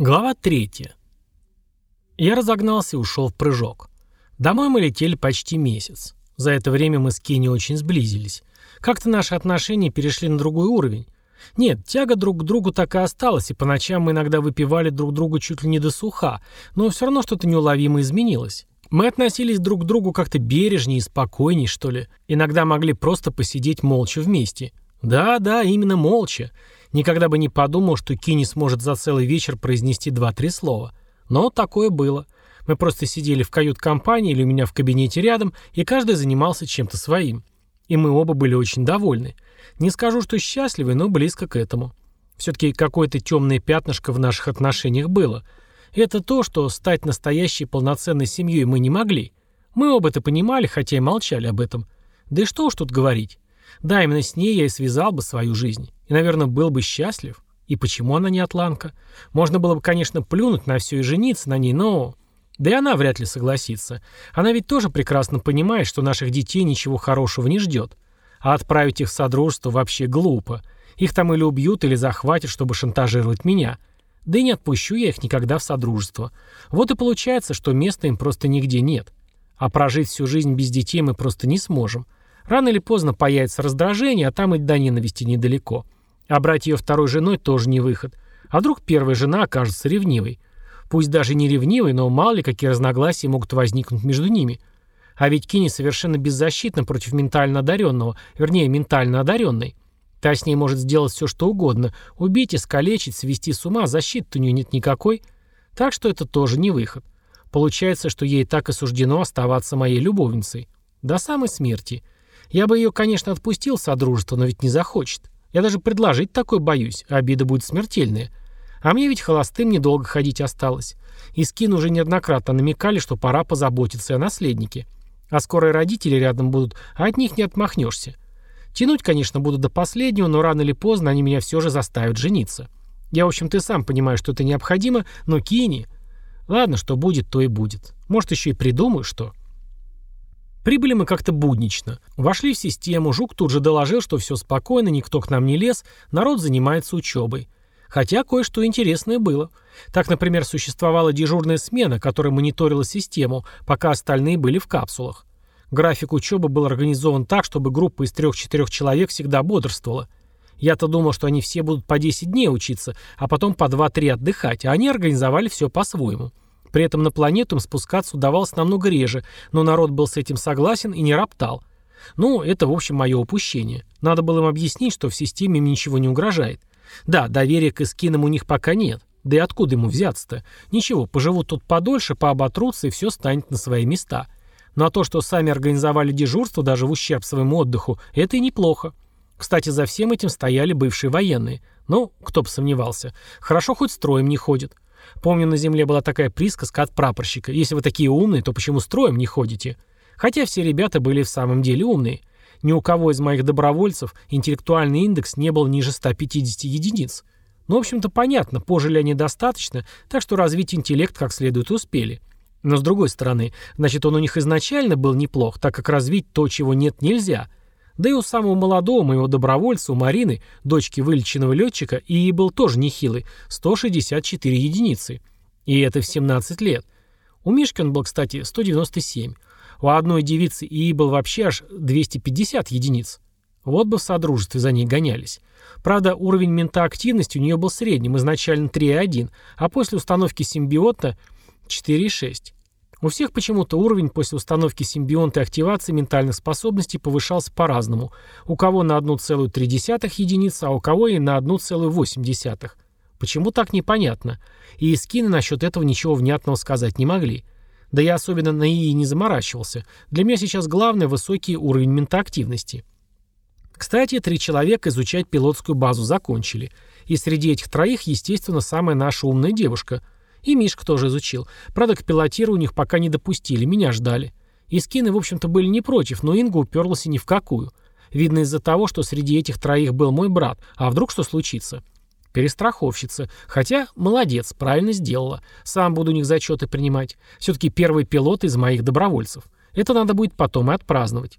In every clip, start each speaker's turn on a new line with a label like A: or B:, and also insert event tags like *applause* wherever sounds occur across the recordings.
A: Глава 3. Я разогнался и ушел в прыжок. Домой мы летели почти месяц. За это время мы с Кенни очень сблизились. Как-то наши отношения перешли на другой уровень. Нет, тяга друг к другу так и осталась, и по ночам мы иногда выпивали друг другу чуть ли не до суха, но все равно что-то неуловимо изменилось. Мы относились друг к другу как-то бережнее и спокойнее, что ли. Иногда могли просто посидеть молча вместе. Да-да, именно молча. Никогда бы не подумал, что Кини сможет за целый вечер произнести два-три слова. Но такое было. Мы просто сидели в кают-компании или у меня в кабинете рядом, и каждый занимался чем-то своим. И мы оба были очень довольны. Не скажу, что счастливы, но близко к этому. Все-таки какое-то темное пятнышко в наших отношениях было. Это то, что стать настоящей полноценной семьей мы не могли. Мы оба это понимали, хотя и молчали об этом. Да и что уж тут говорить. Да, именно с ней я и связал бы свою жизнь. И, наверное, был бы счастлив. И почему она не атланка? Можно было бы, конечно, плюнуть на все и жениться на ней, но... Да и она вряд ли согласится. Она ведь тоже прекрасно понимает, что наших детей ничего хорошего не ждет. А отправить их в содружество вообще глупо. Их там или убьют, или захватят, чтобы шантажировать меня. Да и не отпущу я их никогда в содружество. Вот и получается, что места им просто нигде нет. А прожить всю жизнь без детей мы просто не сможем. Рано или поздно появится раздражение, а там и до ненависти недалеко. А брать ее второй женой тоже не выход. А вдруг первая жена окажется ревнивой? Пусть даже не ревнивой, но мало ли какие разногласия могут возникнуть между ними. А ведь Кини совершенно беззащитна против ментально одаренного, вернее, ментально одаренной. Та с ней может сделать все, что угодно. Убить, искалечить, свести с ума, защиты у нее нет никакой. Так что это тоже не выход. Получается, что ей так и суждено оставаться моей любовницей. До самой смерти. Я бы ее, конечно, отпустил содружество, но ведь не захочет. Я даже предложить такое боюсь, а обида будет смертельная. А мне ведь холостым недолго ходить осталось. И скин уже неоднократно намекали, что пора позаботиться о наследнике. А скоро и родители рядом будут, а от них не отмахнешься. Тянуть, конечно, буду до последнего, но рано или поздно они меня все же заставят жениться. Я, в общем, ты сам понимаешь, что это необходимо, но Кини... Ладно, что будет, то и будет. Может, еще и придумаю, что... Прибыли мы как-то буднично. Вошли в систему, Жук тут же доложил, что все спокойно, никто к нам не лез, народ занимается учебой. Хотя кое-что интересное было. Так, например, существовала дежурная смена, которая мониторила систему, пока остальные были в капсулах. График учебы был организован так, чтобы группа из трех-четырех человек всегда бодрствовала. Я-то думал, что они все будут по 10 дней учиться, а потом по 2-3 отдыхать, а они организовали все по-своему. При этом на планету им спускаться удавалось намного реже, но народ был с этим согласен и не роптал. Ну, это, в общем, мое упущение. Надо было им объяснить, что в системе им ничего не угрожает. Да, доверия к эскинам у них пока нет. Да и откуда ему взяться-то? Ничего, поживут тут подольше, пооботрутся, и все станет на свои места. Но а то, что сами организовали дежурство даже в ущерб своему отдыху, это и неплохо. Кстати, за всем этим стояли бывшие военные. Ну, кто бы сомневался. Хорошо хоть строем не ходит. Помню, на земле была такая присказка от прапорщика. Если вы такие умные, то почему строем не ходите? Хотя все ребята были в самом деле умные. Ни у кого из моих добровольцев интеллектуальный индекс не был ниже 150 единиц. Ну, в общем-то, понятно, пожили они достаточно, так что развить интеллект как следует успели. Но с другой стороны, значит, он у них изначально был неплох, так как развить то, чего нет, нельзя. Да и у самого молодого моего добровольца, у Марины, дочки вылеченного летчика, и был тоже нехилый, 164 единицы. И это в 17 лет. У Мишки он был, кстати, 197. У одной девицы ИИ был вообще аж 250 единиц. Вот бы в содружестве за ней гонялись. Правда, уровень ментоактивности у нее был средним, изначально 3,1, а после установки симбиота 4,6. У всех почему-то уровень после установки симбионта и активации ментальных способностей повышался по-разному. У кого на 1,3 единицы, а у кого и на 1,8. Почему так непонятно? И скины насчет этого ничего внятного сказать не могли. Да я особенно на ИИ не заморачивался. Для меня сейчас главное высокий уровень ментоактивности. Кстати, три человека изучать пилотскую базу закончили. И среди этих троих, естественно, самая наша умная девушка – и Мишка тоже изучил. Правда, к пилотиру них пока не допустили, меня ждали. И скины, в общем-то, были не против, но Инга уперлась ни в какую. Видно из-за того, что среди этих троих был мой брат. А вдруг что случится? Перестраховщица. Хотя, молодец, правильно сделала. Сам буду у них зачеты принимать. Все-таки первый пилот из моих добровольцев. Это надо будет потом и отпраздновать.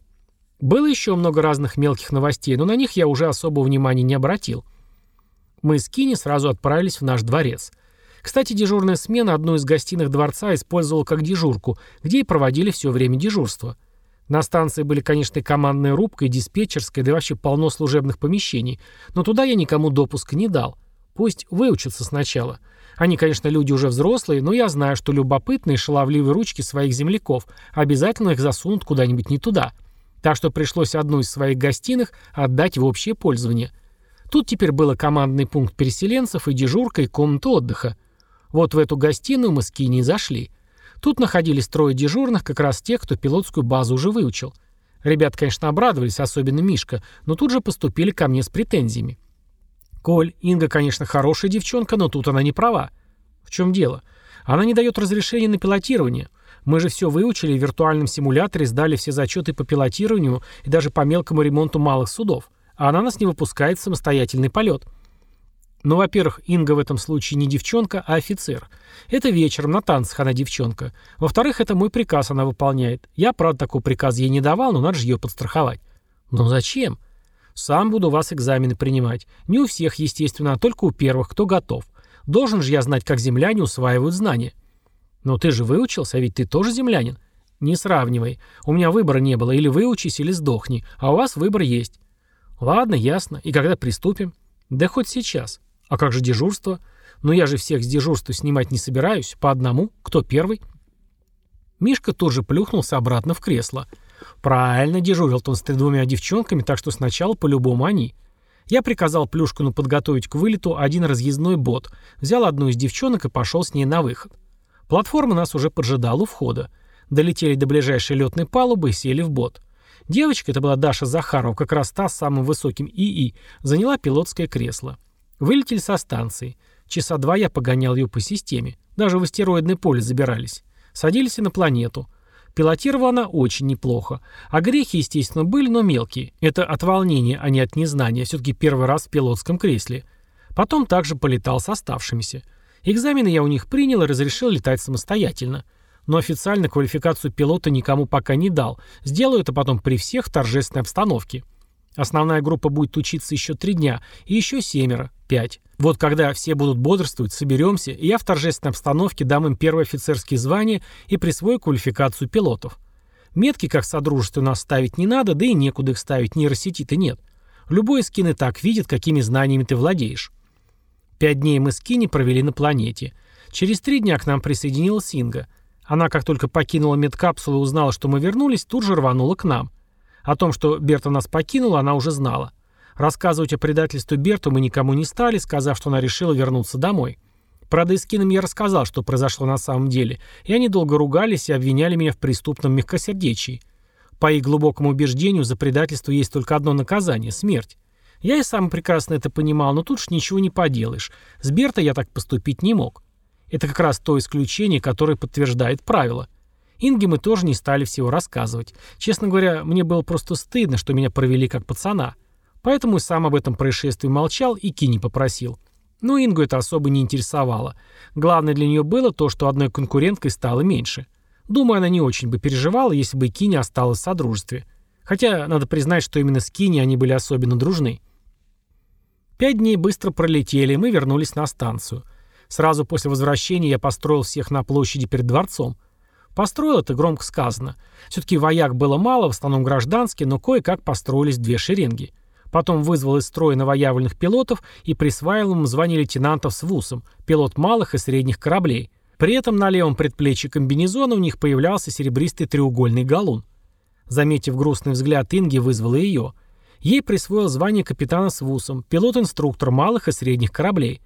A: Было еще много разных мелких новостей, но на них я уже особого внимания не обратил. Мы с Кини сразу отправились в наш дворец. Кстати, дежурная смена одну из гостиных дворца использовала как дежурку, где и проводили все время дежурства. На станции были, конечно, командная рубка, и диспетчерская, да и вообще полно служебных помещений, но туда я никому допуска не дал. Пусть выучатся сначала. Они, конечно, люди уже взрослые, но я знаю, что любопытные шаловливые ручки своих земляков обязательно их засунут куда-нибудь не туда. Так что пришлось одну из своих гостиных отдать в общее пользование. Тут теперь было командный пункт переселенцев и дежурка, и комната отдыха. Вот в эту гостиную мы с Кини зашли. Тут находились трое дежурных, как раз тех, кто пилотскую базу уже выучил. Ребят, конечно, обрадовались, особенно Мишка, но тут же поступили ко мне с претензиями. «Коль, Инга, конечно, хорошая девчонка, но тут она не права». «В чем дело? Она не дает разрешения на пилотирование. Мы же все выучили в виртуальном симуляторе, сдали все зачеты по пилотированию и даже по мелкому ремонту малых судов. А она нас не выпускает в самостоятельный полет». Ну, во-первых, Инга в этом случае не девчонка, а офицер. Это вечером, на танцах она девчонка. Во-вторых, это мой приказ она выполняет. Я, правда, такой приказ ей не давал, но надо же ее подстраховать. Ну зачем? Сам буду вас экзамены принимать. Не у всех, естественно, а только у первых, кто готов. Должен же я знать, как земляне усваивают знания. Но ты же выучился, а ведь ты тоже землянин. Не сравнивай. У меня выбора не было. Или выучись, или сдохни. А у вас выбор есть. Ладно, ясно. И когда приступим? Да хоть сейчас. А как же дежурство? Ну я же всех с дежурства снимать не собираюсь. По одному. Кто первый? Мишка тут же плюхнулся обратно в кресло. Правильно, дежурил он с двумя девчонками, так что сначала по-любому они. Я приказал Плюшкину подготовить к вылету один разъездной бот, взял одну из девчонок и пошел с ней на выход. Платформа нас уже поджидала у входа. Долетели до ближайшей летной палубы и сели в бот. Девочка, это была Даша Захарова, как раз та с самым высоким ИИ, заняла пилотское кресло. Вылетели со станции. Часа два я погонял ее по системе. Даже в астероидное поле забирались. Садились на планету. Пилотировала она очень неплохо. А грехи, естественно, были, но мелкие. Это от волнения, а не от незнания. Все-таки первый раз в пилотском кресле. Потом также полетал с оставшимися. Экзамены я у них принял и разрешил летать самостоятельно. Но официально квалификацию пилота никому пока не дал. Сделаю это потом при всех торжественной обстановке. Основная группа будет учиться еще три дня, и еще семеро, пять. Вот когда все будут бодрствовать, соберемся, и я в торжественной обстановке дам им первое офицерские звания и присвою квалификацию пилотов. Метки как содружество нас ставить не надо, да и некуда их ставить, нейросети-то нет. Любой скин и так видит, какими знаниями ты владеешь. Пять дней мы с Кини провели на планете. Через три дня к нам присоединилась Инга. Она, как только покинула медкапсулу и узнала, что мы вернулись, тут же рванула к нам. О том, что Берта нас покинула, она уже знала. Рассказывать о предательстве Берту мы никому не стали, сказав, что она решила вернуться домой. Правда, Искинам я рассказал, что произошло на самом деле, и они долго ругались и обвиняли меня в преступном мягкосердечии. По их глубокому убеждению, за предательство есть только одно наказание – смерть. Я и сам прекрасно это понимал, но тут ж ничего не поделаешь. С Берта я так поступить не мог. Это как раз то исключение, которое подтверждает правило – Инге мы тоже не стали всего рассказывать. Честно говоря, мне было просто стыдно, что меня провели как пацана. Поэтому и сам об этом происшествии молчал и Кини попросил. Но Ингу это особо не интересовало. Главное для нее было то, что одной конкуренткой стало меньше. Думаю, она не очень бы переживала, если бы Кини осталась в содружестве. Хотя, надо признать, что именно с Кини они были особенно дружны. Пять дней быстро пролетели, и мы вернулись на станцию. Сразу после возвращения я построил всех на площади перед дворцом – Построил это громко сказано. Все-таки вояк было мало, в основном гражданские, но кое-как построились две шеренги. Потом вызвал из строя новоявленных пилотов и присваивал им звание лейтенантов с ВУСом, пилот малых и средних кораблей. При этом на левом предплечье комбинезона у них появлялся серебристый треугольный галун. Заметив грустный взгляд Инги, вызвала ее. Ей присвоил звание капитана с ВУСом, пилот-инструктор малых и средних кораблей.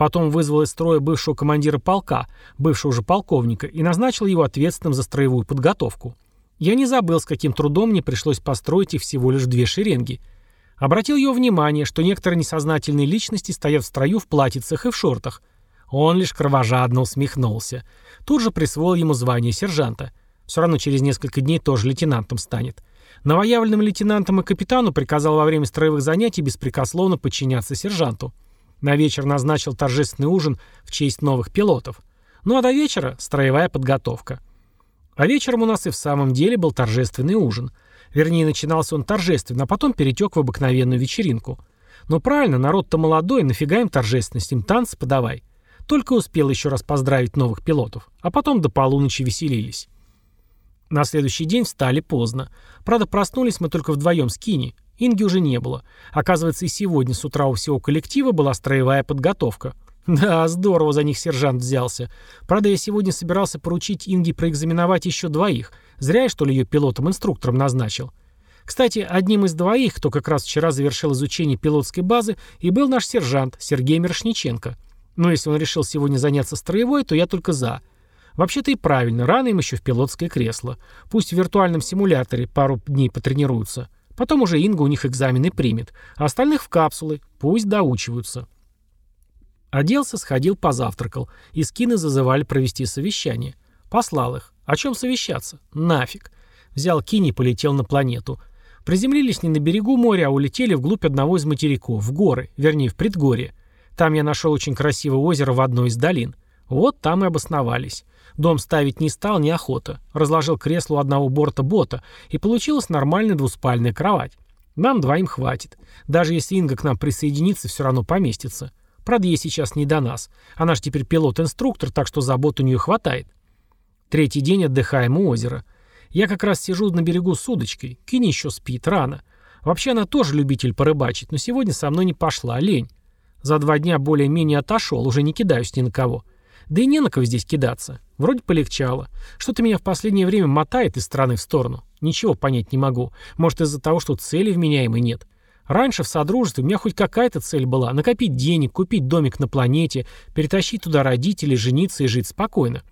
A: Потом вызвал из строя бывшего командира полка, бывшего уже полковника, и назначил его ответственным за строевую подготовку. Я не забыл, с каким трудом мне пришлось построить их всего лишь две шеренги. Обратил его внимание, что некоторые несознательные личности стоят в строю в платьицах и в шортах. Он лишь кровожадно усмехнулся. Тут же присвоил ему звание сержанта. Все равно через несколько дней тоже лейтенантом станет. Новоявленным лейтенантам и капитану приказал во время строевых занятий беспрекословно подчиняться сержанту. На вечер назначил торжественный ужин в честь новых пилотов. Ну а до вечера – строевая подготовка. А вечером у нас и в самом деле был торжественный ужин. Вернее, начинался он торжественно, а потом перетек в обыкновенную вечеринку. Но правильно, народ-то молодой, нафига им торжественность, им танцы подавай. Только успел еще раз поздравить новых пилотов, а потом до полуночи веселились. На следующий день встали поздно. Правда, проснулись мы только вдвоем с Кини. Инги уже не было. Оказывается, и сегодня с утра у всего коллектива была строевая подготовка. *laughs* Да, здорово за них сержант взялся. Правда, я сегодня собирался поручить Инге проэкзаменовать еще двоих. Зря я, что ли, ее пилотом-инструктором назначил. Кстати, одним из двоих, кто как раз вчера завершил изучение пилотской базы, и был наш сержант Сергей Мирошниченко. Но если он решил сегодня заняться строевой, то я только за. Вообще-то и правильно, рано им еще в пилотское кресло. Пусть в виртуальном симуляторе пару дней потренируются. Потом уже Инга у них экзамены примет, а остальных в капсулы, пусть доучиваются. Оделся, сходил, позавтракал. И скины зазывали провести совещание. Послал их. О чем совещаться? Нафиг. Взял Кини и полетел на планету. Приземлились не на берегу моря, а улетели вглубь одного из материков, в горы, вернее, в предгорье. Там я нашел очень красивое озеро в одной из долин. Вот там и обосновались. Дом ставить не стал, неохота. Разложил кресло у одного борта бота, и получилась нормальная двуспальная кровать. Нам двоим хватит. Даже если Инга к нам присоединится, все равно поместится. Правда, ей сейчас не до нас. Она же теперь пилот-инструктор, так что забот у нее хватает. Третий день отдыхаем у озера. Я как раз сижу на берегу с удочкой. Кини еще спит, рано. Вообще она тоже любитель порыбачить, но сегодня со мной не пошла, лень. За два дня более-менее отошел, уже не кидаюсь ни на кого. Да и не на кого здесь кидаться. Вроде полегчало. Что-то меня в последнее время мотает из стороны в сторону. Ничего понять не могу. Может из-за того, что цели вменяемой нет. Раньше в Содружестве у меня хоть какая-то цель была. Накопить денег, купить домик на планете, перетащить туда родителей, жениться и жить спокойно.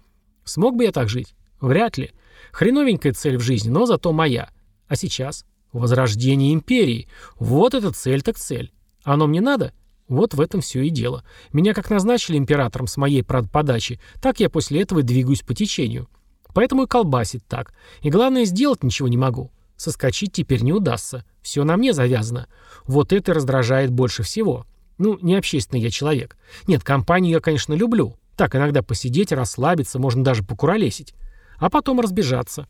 A: Смог бы я так жить? Вряд ли. Хреновенькая цель в жизни, но зато моя. А сейчас? Возрождение империи. Вот эта цель так цель. Оно мне надо? Вот в этом все и дело. Меня как назначили императором с моей подачи, так я после этого и двигаюсь по течению. Поэтому и колбасит так. И главное, сделать ничего не могу. Соскочить теперь не удастся. Все на мне завязано. Вот это раздражает больше всего. Ну, не общественный я человек. Нет, компанию я, конечно, люблю. Так, иногда посидеть, расслабиться, можно даже покуролесить. А потом разбежаться.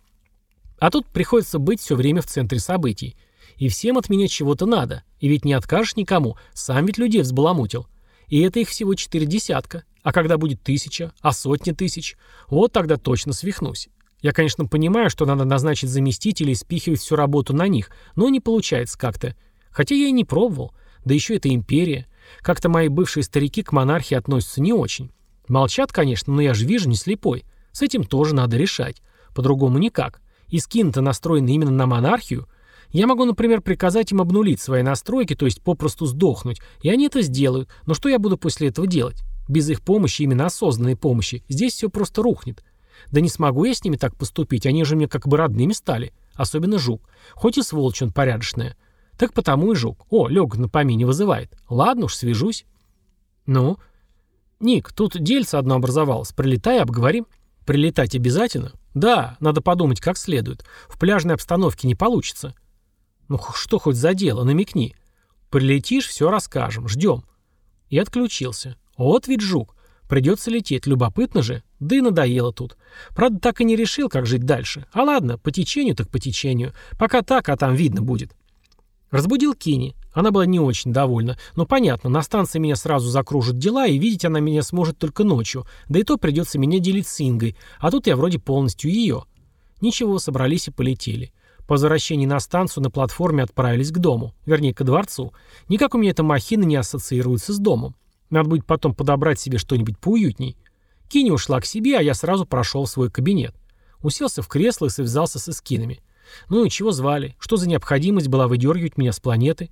A: А тут приходится быть все время в центре событий. И всем от меня чего-то надо. И ведь не откажешь никому. Сам ведь людей взбаламутил. И это их всего четыре десятка. А когда будет тысяча, а сотни тысяч, вот тогда точно свихнусь. Я, конечно, понимаю, что надо назначить заместителей и спихивать всю работу на них, но не получается как-то. Хотя я и не пробовал. Да еще это империя. Как-то мои бывшие старики к монархии относятся не очень. Молчат, конечно, но я же вижу, не слепой. С этим тоже надо решать. По-другому никак. И скин-то настроены именно на монархию – я могу, например, приказать им обнулить свои настройки, то есть попросту сдохнуть, и они это сделают. Но что я буду после этого делать? Без их помощи, именно осознанной помощи, здесь все просто рухнет. Да не смогу я с ними так поступить, они же мне как бы родными стали. Особенно Жук. Хоть и сволочь он порядочная. Так потому и Жук. О, лег на помине вызывает. Ладно уж, свяжусь. Ну? Ник, тут дельце одно образовалось. Прилетай, обговорим. Прилетать обязательно? Да, надо подумать как следует. В пляжной обстановке не получится. «Ну что хоть за дело, намекни. Прилетишь, все расскажем, ждем». И отключился. Вот ведь жук. Придется лететь, любопытно же. Да и надоело тут. Правда, так и не решил, как жить дальше. А ладно, по течению так по течению. Пока так, а там видно будет. Разбудил Кини. Она была не очень довольна. Но понятно, на станции меня сразу закружат дела, и видеть она меня сможет только ночью. Да и то придется меня делить с Ингой. А тут я вроде полностью ее. Ничего, собрались и полетели. По возвращении на станцию на платформе отправились к дому, вернее, к дворцу. Никак у меня эта махина не ассоциируется с домом. Надо будет потом подобрать себе что-нибудь поуютней. Кини ушла к себе, а я сразу прошел в свой кабинет. Уселся в кресло и связался с эскинами. Ну и чего звали? Что за необходимость была выдергивать меня с планеты?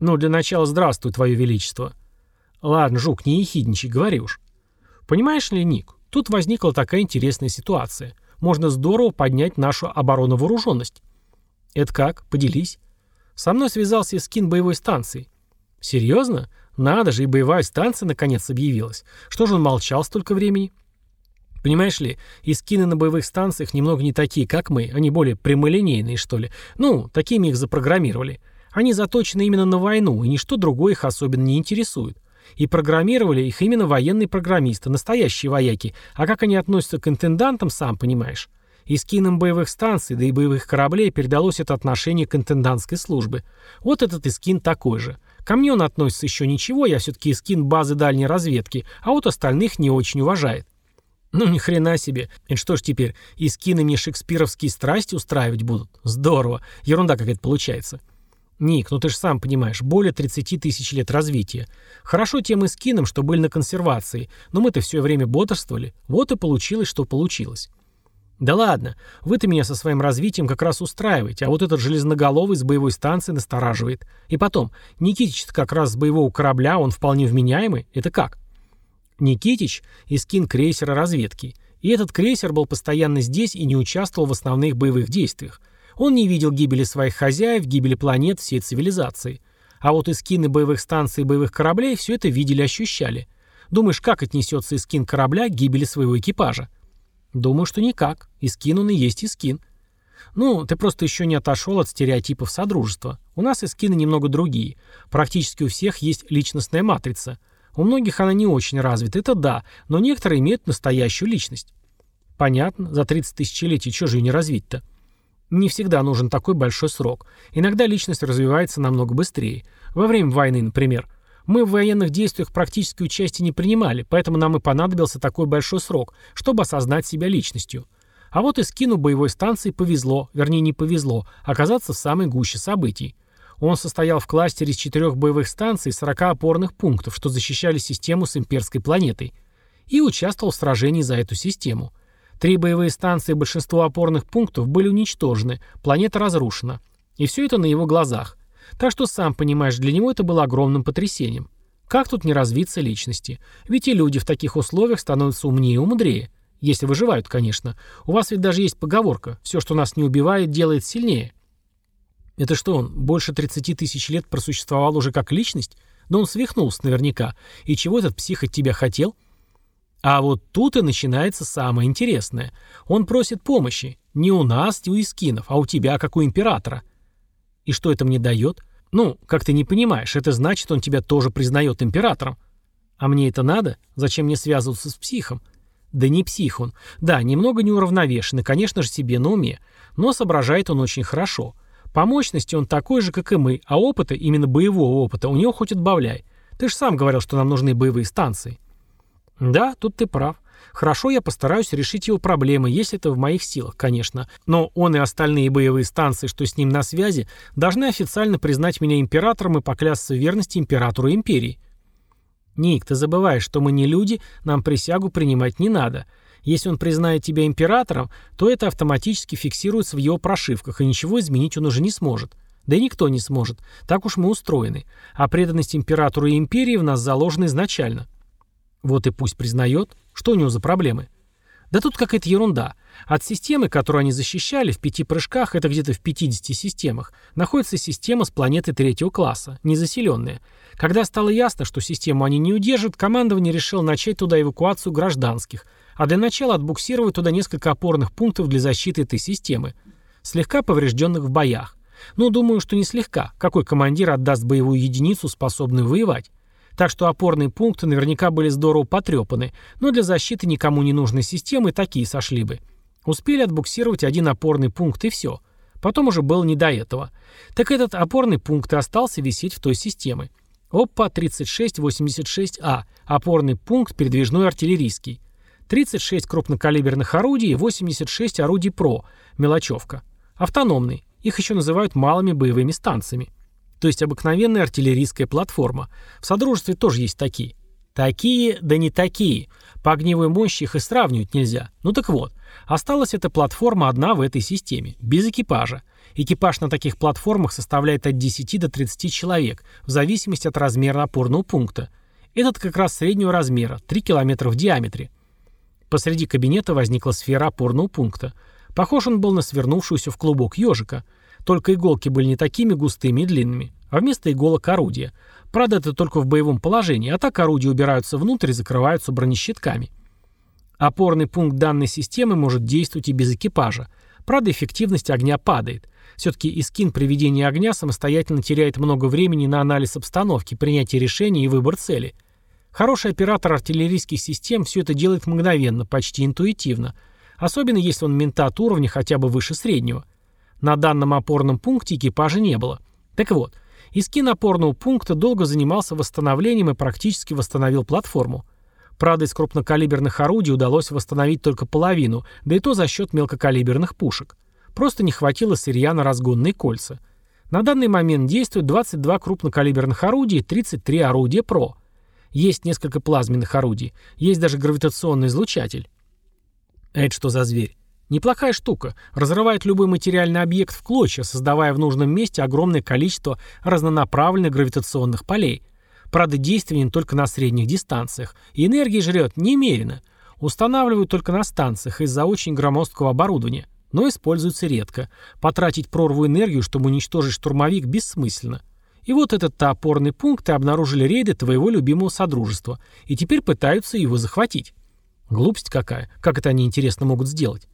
A: Ну, для начала здравствуй, твое величество. Ладно, Жук, не ехидничай, говори уж. Понимаешь ли, Ник, тут возникла такая интересная ситуация. Можно здорово поднять нашу оборону вооруженность. «Это как? Поделись». «Со мной связался скин боевой станции». «Серьезно? Надо же, и боевая станция наконец объявилась. Что же он молчал столько времени?» Понимаешь ли, и скины на боевых станциях немного не такие, как мы, они более прямолинейные, что ли. Ну, такими их запрограммировали. Они заточены именно на войну, и ничто другое их особенно не интересует. И программировали их именно военные программисты, настоящие вояки. А как они относятся к интендантам, сам понимаешь. И скинам боевых станций, да и боевых кораблей передалось это отношение к интендантской службе. Вот этот искин такой же. Ко мне он относится еще ничего, я все-таки скин базы дальней разведки, а вот остальных не очень уважает. Ну, ни хрена себе. И что ж теперь, и скины мне шекспировские страсти устраивать будут? Здорово. Ерунда какая-то получается. Ник, ну ты же сам понимаешь, более 30 тысяч лет развития. Хорошо тем и скинам, что были на консервации, но мы-то все время бодрствовали. Вот и получилось, что получилось. Да ладно, вы-то меня со своим развитием как раз устраиваете, а вот этот железноголовый с боевой станции настораживает. И потом, Никитич как раз с боевого корабля, он вполне вменяемый. Это как? Никитич – скин крейсера разведки. И этот крейсер был постоянно здесь и не участвовал в основных боевых действиях. Он не видел гибели своих хозяев, гибели планет, всей цивилизации. А вот эскины боевых станций и боевых кораблей все это видели и ощущали. Думаешь, как отнесется эскин корабля к гибели своего экипажа? Думаю, что никак. Искин он и есть искин. Ну, ты просто еще не отошел от стереотипов Содружества. У нас эскины немного другие. Практически у всех есть личностная матрица – у многих она не очень развита, это да, но некоторые имеют настоящую личность. Понятно, за 30 тысячелетий что же ее не развить-то? Не всегда нужен такой большой срок. Иногда личность развивается намного быстрее. Во время войны, например. Мы в военных действиях практически участия не принимали, поэтому нам и понадобился такой большой срок, чтобы осознать себя личностью. А вот и скину боевой станции повезло, вернее не повезло, оказаться в самой гуще событий. Он состоял в кластере из четырех боевых станций и 40 опорных пунктов, что защищали систему с имперской планетой, и участвовал в сражении за эту систему. Три боевые станции и большинство опорных пунктов были уничтожены, планета разрушена. И все это на его глазах. Так что, сам понимаешь, для него это было огромным потрясением. Как тут не развиться личности? Ведь и люди в таких условиях становятся умнее и умудрее. Если выживают, конечно. У вас ведь даже есть поговорка «все, что нас не убивает, делает сильнее». Это что он, больше 30 тысяч лет просуществовал уже как личность? Да он свихнулся наверняка. И чего этот псих от тебя хотел? А вот тут и начинается самое интересное. Он просит помощи. Не у нас, не у Искинов, а у тебя, как у императора. И что это мне дает? Ну, как ты не понимаешь, это значит, он тебя тоже признает императором. А мне это надо? Зачем мне связываться с психом? Да не псих он. Да, немного неуравновешен и, конечно же, себе на уме. Но соображает он очень хорошо. По мощности он такой же, как и мы, а опыта, именно боевого опыта, у него хоть отбавляй. Ты же сам говорил, что нам нужны боевые станции. Да, тут ты прав. Хорошо, я постараюсь решить его проблемы, если это в моих силах, конечно. Но он и остальные боевые станции, что с ним на связи, должны официально признать меня императором и поклясться в верности императору империи. Ник, ты забываешь, что мы не люди, нам присягу принимать не надо. Если он признает тебя императором, то это автоматически фиксируется в его прошивках, и ничего изменить он уже не сможет. Да и никто не сможет. Так уж мы устроены. А преданность императору и империи в нас заложена изначально. Вот и пусть признает. Что у него за проблемы? Да тут какая-то ерунда. От системы, которую они защищали в пяти прыжках, это где-то в 50 системах, находится система с планеты третьего класса, незаселенная. Когда стало ясно, что систему они не удержат, командование решило начать туда эвакуацию гражданских – а для начала отбуксировать туда несколько опорных пунктов для защиты этой системы, слегка поврежденных в боях. Но думаю, что не слегка. Какой командир отдаст боевую единицу, способную воевать? Так что опорные пункты наверняка были здорово потрепаны, но для защиты никому не нужной системы такие сошли бы. Успели отбуксировать один опорный пункт и все. Потом уже было не до этого. Так этот опорный пункт и остался висеть в той системе. Опа, 3686А, опорный пункт передвижной артиллерийский. 36 крупнокалиберных орудий и 86 орудий ПРО, мелочевка. Автономный, их еще называют малыми боевыми станциями. То есть обыкновенная артиллерийская платформа. В Содружестве тоже есть такие. Такие, да не такие. По огневой мощи их и сравнивать нельзя. Ну так вот, осталась эта платформа одна в этой системе, без экипажа. Экипаж на таких платформах составляет от 10 до 30 человек, в зависимости от размера опорного пункта. Этот как раз среднего размера, 3 километра в диаметре. Посреди кабинета возникла сфера опорного пункта. Похож он был на свернувшуюся в клубок ежика. Только иголки были не такими густыми и длинными, а вместо иголок орудия. Правда, это только в боевом положении, а так орудия убираются внутрь и закрываются бронещитками. Опорный пункт данной системы может действовать и без экипажа. Правда, эффективность огня падает. Все-таки Искин при ведении огня самостоятельно теряет много времени на анализ обстановки, принятие решений и выбор цели – Хороший оператор артиллерийских систем все это делает мгновенно, почти интуитивно. Особенно если он ментат уровня хотя бы выше среднего. На данном опорном пункте экипажа не было. Так вот, Искин опорного пункта долго занимался восстановлением и практически восстановил платформу. Правда, из крупнокалиберных орудий удалось восстановить только половину, да и то за счет мелкокалиберных пушек. Просто не хватило сырья на разгонные кольца. На данный момент действует 22 крупнокалиберных орудия и 33 орудия ПРО. Есть несколько плазменных орудий, есть даже гравитационный излучатель. Это что за зверь? Неплохая штука. Разрывает любой материальный объект в клочья, создавая в нужном месте огромное количество разнонаправленных гравитационных полей. Правда, действенен только на средних дистанциях. И энергии жрет немерено. Устанавливают только на станциях из-за очень громоздкого оборудования. Но используется редко. Потратить прорву энергию, чтобы уничтожить штурмовик, бессмысленно. И вот этот-то опорный пункт и обнаружили рейды твоего любимого содружества. И теперь пытаются его захватить. Глупость какая. Как это они, интересно, могут сделать?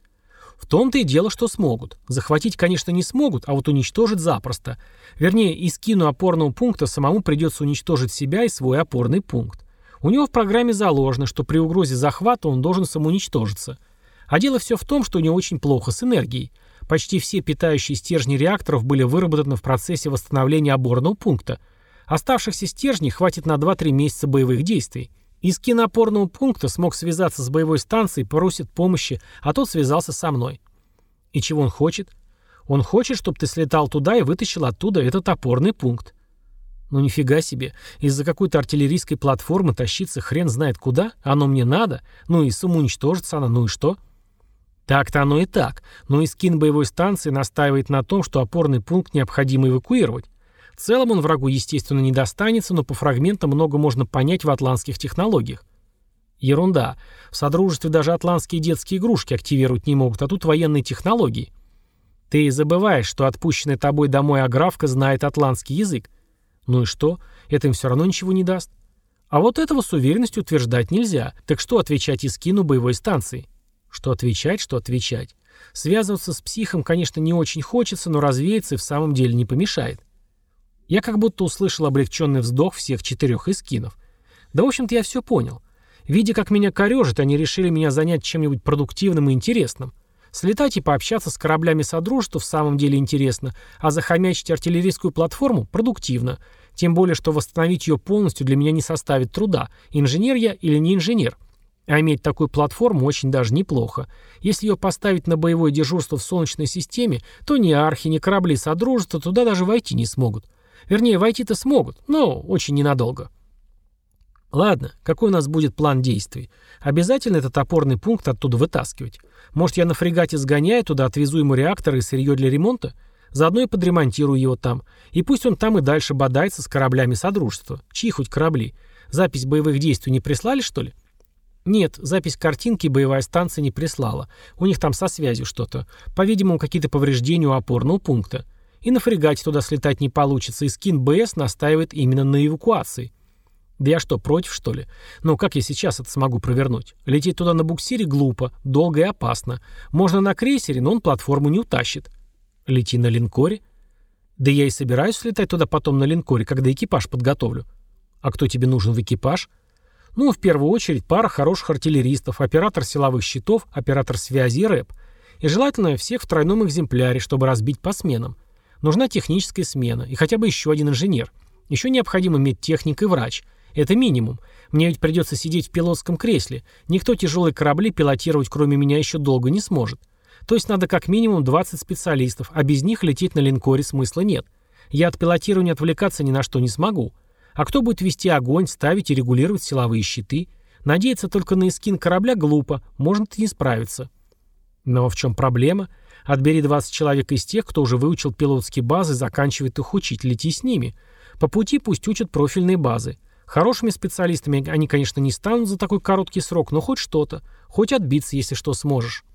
A: В том-то и дело, что смогут. Захватить, конечно, не смогут, а вот уничтожить запросто. Вернее, из скину опорного пункта самому придется уничтожить себя и свой опорный пункт. У него в программе заложено, что при угрозе захвата он должен самоуничтожиться. А дело все в том, что у него очень плохо с энергией. Почти все питающие стержни реакторов были выработаны в процессе восстановления опорного пункта. Оставшихся стержней хватит на 2-3 месяца боевых действий. Из кинопорного пункта смог связаться с боевой станцией, просит помощи, а тот связался со мной. И чего он хочет? Он хочет, чтобы ты слетал туда и вытащил оттуда этот опорный пункт. Ну нифига себе, из-за какой-то артиллерийской платформы тащиться хрен знает куда, оно мне надо, ну и самоуничтожится она, ну и что? Так-то оно и так, но и скин боевой станции настаивает на том, что опорный пункт необходимо эвакуировать. В целом он врагу, естественно, не достанется, но по фрагментам много можно понять в атлантских технологиях. Ерунда. В Содружестве даже атлантские детские игрушки активировать не могут, а тут военные технологии. Ты забываешь, что отпущенная тобой домой аграфка знает атлантский язык. Ну и что? Это им все равно ничего не даст. А вот этого с уверенностью утверждать нельзя. Так что отвечать и скину боевой станции? Что отвечать, что отвечать? Связываться с психом, конечно, не очень хочется, но развеяться и в самом деле не помешает. Я как будто услышал облегченный вздох всех четырех эскинов. Да, в общем-то, я все понял. Видя, как меня корежит, они решили меня занять чем-нибудь продуктивным и интересным. Слетать и пообщаться с кораблями Содружества в самом деле интересно, а захомячить артиллерийскую платформу продуктивно. Тем более, что восстановить ее полностью для меня не составит труда, инженер я или не инженер. А иметь такую платформу очень даже неплохо. Если ее поставить на боевое дежурство в Солнечной системе, то ни архи, ни корабли Содружества туда даже войти не смогут. Вернее, войти-то смогут, но очень ненадолго. Ладно, какой у нас будет план действий? Обязательно этот опорный пункт оттуда вытаскивать? Может, я на фрегате сгоняю туда, отвезу ему реакторы и сырье для ремонта? Заодно и подремонтирую его там. И пусть он там и дальше бодается с кораблями Содружества. Чьи хоть корабли? Запись боевых действий не прислали, что ли? Нет, запись картинки боевая станция не прислала. У них там со связью что-то. По-видимому, какие-то повреждения у опорного пункта. И на фрегате туда слетать не получится, и скин БС настаивает именно на эвакуации. Да я что, против, что ли? Ну, как я сейчас это смогу провернуть? Лететь туда на буксире глупо, долго и опасно. Можно на крейсере, но он платформу не утащит. Лети на линкоре? Да я и собираюсь слетать туда потом на линкоре, когда экипаж подготовлю. А кто тебе нужен в экипаж? Ну, в первую очередь, пара хороших артиллеристов, оператор силовых щитов, оператор связи и рэп. И желательно всех в тройном экземпляре, чтобы разбить по сменам. Нужна техническая смена и хотя бы еще один инженер. Еще необходимо иметь техник и врач. Это минимум. Мне ведь придется сидеть в пилотском кресле. Никто тяжелые корабли пилотировать кроме меня еще долго не сможет. То есть надо как минимум 20 специалистов, а без них лететь на линкоре смысла нет. Я от пилотирования отвлекаться ни на что не смогу. А кто будет вести огонь, ставить и регулировать силовые щиты? Надеяться только на эскин корабля глупо, может и не справиться. Но в чем проблема? Отбери 20 человек из тех, кто уже выучил пилотские базы, заканчивает их учить, лети с ними. По пути пусть учат профильные базы. Хорошими специалистами они, конечно, не станут за такой короткий срок, но хоть что-то. Хоть отбиться, если что сможешь.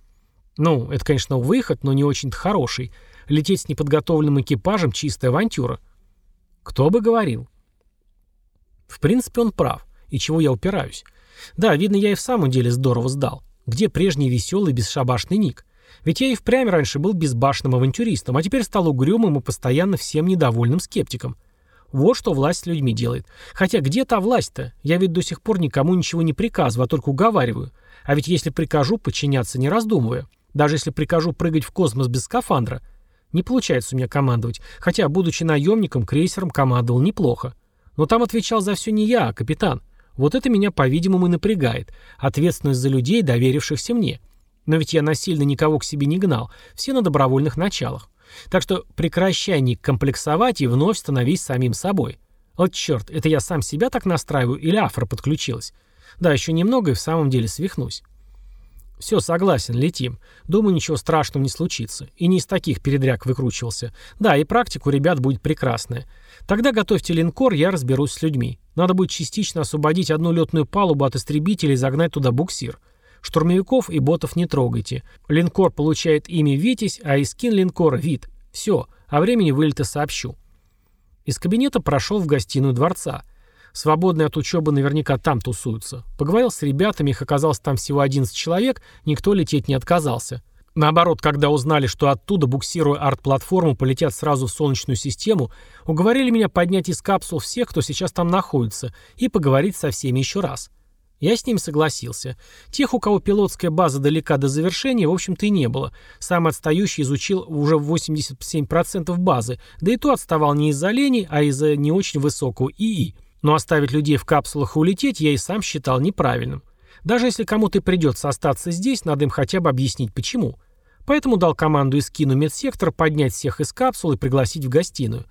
A: Ну, это, конечно, выход, но не очень-то хороший. Лететь с неподготовленным экипажем – чистая авантюра. Кто бы говорил. В принципе, он прав. И чего я упираюсь? Да, видно, я и в самом деле здорово сдал. Где прежний веселый бесшабашный ник? Ведь я и впрямь раньше был безбашенным авантюристом, а теперь стал угрюмым и постоянно всем недовольным скептиком. Вот что власть с людьми делает. Хотя где та власть-то? Я ведь до сих пор никому ничего не приказываю, а только уговариваю. А ведь если прикажу, подчиняться не раздумывая. Даже если прикажу прыгать в космос без скафандра. Не получается у меня командовать, хотя, будучи наемником, крейсером командовал неплохо. Но там отвечал за все не я, а капитан. Вот это меня, по-видимому, и напрягает. Ответственность за людей, доверившихся мне. Но ведь я насильно никого к себе не гнал, все на добровольных началах. Так что прекращай не комплексовать и вновь становись самим собой. Вот черт, это я сам себя так настраиваю или афра подключилась? Да, еще немного и в самом деле свихнусь. Все, согласен, летим. Думаю, ничего страшного не случится. И не из таких передряг выкручивался. Да, и практика у ребят будет прекрасная. Тогда готовьте линкор, я разберусь с людьми. Надо будет частично освободить одну летную палубу от истребителей и загнать туда буксир. Штурмовиков и ботов не трогайте. Линкор получает имя «Витязь», а искин линкора — «Вид». Все, о времени вылета сообщу. Из кабинета прошел в гостиную дворца. Свободные от учебы наверняка там тусуются. Поговорил с ребятами, их оказалось там всего 11 человек, никто лететь не отказался. Наоборот, когда узнали, что оттуда, буксируя арт-платформу, полетят сразу в Солнечную систему, уговорили меня поднять из капсул всех, кто сейчас там находится, и поговорить со всеми еще раз. Я с ним согласился. Тех, у кого пилотская база далека до завершения, в общем-то и не было. Самый отстающий изучил уже 87% базы, да и то отставал не из-за лени, а из-за не очень высокого ИИ. Но оставить людей в капсулах и улететь я и сам считал неправильным. Даже если кому-то придется остаться здесь, надо им хотя бы объяснить почему. Поэтому дал команду из кину медсектор поднять всех из капсул и пригласить в гостиную.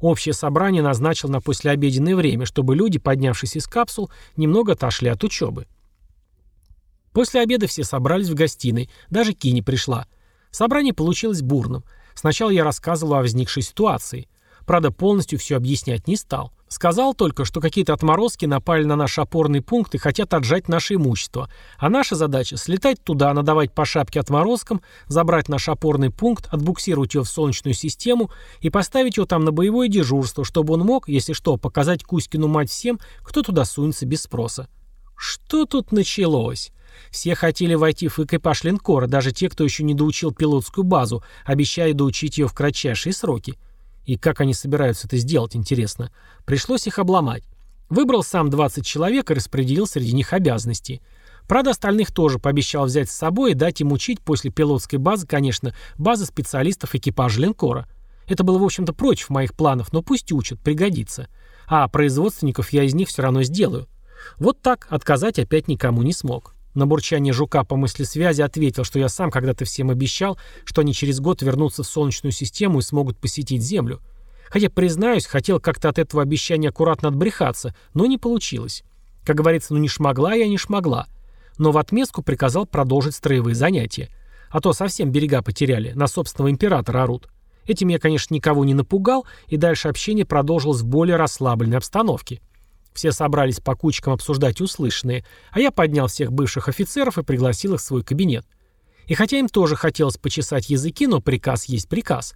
A: Общее собрание назначил на послеобеденное время, чтобы люди, поднявшись из капсул, немного отошли от учебы. После обеда все собрались в гостиной, даже Кини пришла. Собрание получилось бурным. Сначала я рассказывал о возникшей ситуации. Правда, полностью все объяснять не стал. Сказал только, что какие-то отморозки напали на наш опорный пункт и хотят отжать наше имущество. А наша задача – слетать туда, надавать по шапке отморозкам, забрать наш опорный пункт, отбуксировать его в Солнечную систему и поставить его там на боевое дежурство, чтобы он мог, если что, показать Кузькину мать всем, кто туда сунется без спроса. Что тут началось? Все хотели войти в экипаж линкора, даже те, кто еще не доучил пилотскую базу, обещая доучить ее в кратчайшие сроки. И как они собираются это сделать, интересно. Пришлось их обломать. Выбрал сам 20 человек и распределил среди них обязанности. Правда, остальных тоже пообещал взять с собой и дать им учить после пилотской базы, конечно, базы специалистов экипажа линкора. Это было, в общем-то, против моих планов, но пусть учат, пригодится. А производственников я из них все равно сделаю. Вот так отказать опять никому не смог. На бурчание жука по мысли связи ответил, что я сам когда-то всем обещал, что они через год вернутся в Солнечную систему и смогут посетить Землю. Хотя, признаюсь, хотел как-то от этого обещания аккуратно отбрехаться, но не получилось. Как говорится, ну не шмогла я, не шмогла. Но в отместку приказал продолжить строевые занятия. А то совсем берега потеряли, на собственного императора орут. Этим я, конечно, никого не напугал, и дальше общение продолжилось в более расслабленной обстановке. Все собрались по кучкам обсуждать услышанное, а я поднял всех бывших офицеров и пригласил их в свой кабинет. И хотя им тоже хотелось почесать языки, но приказ есть приказ.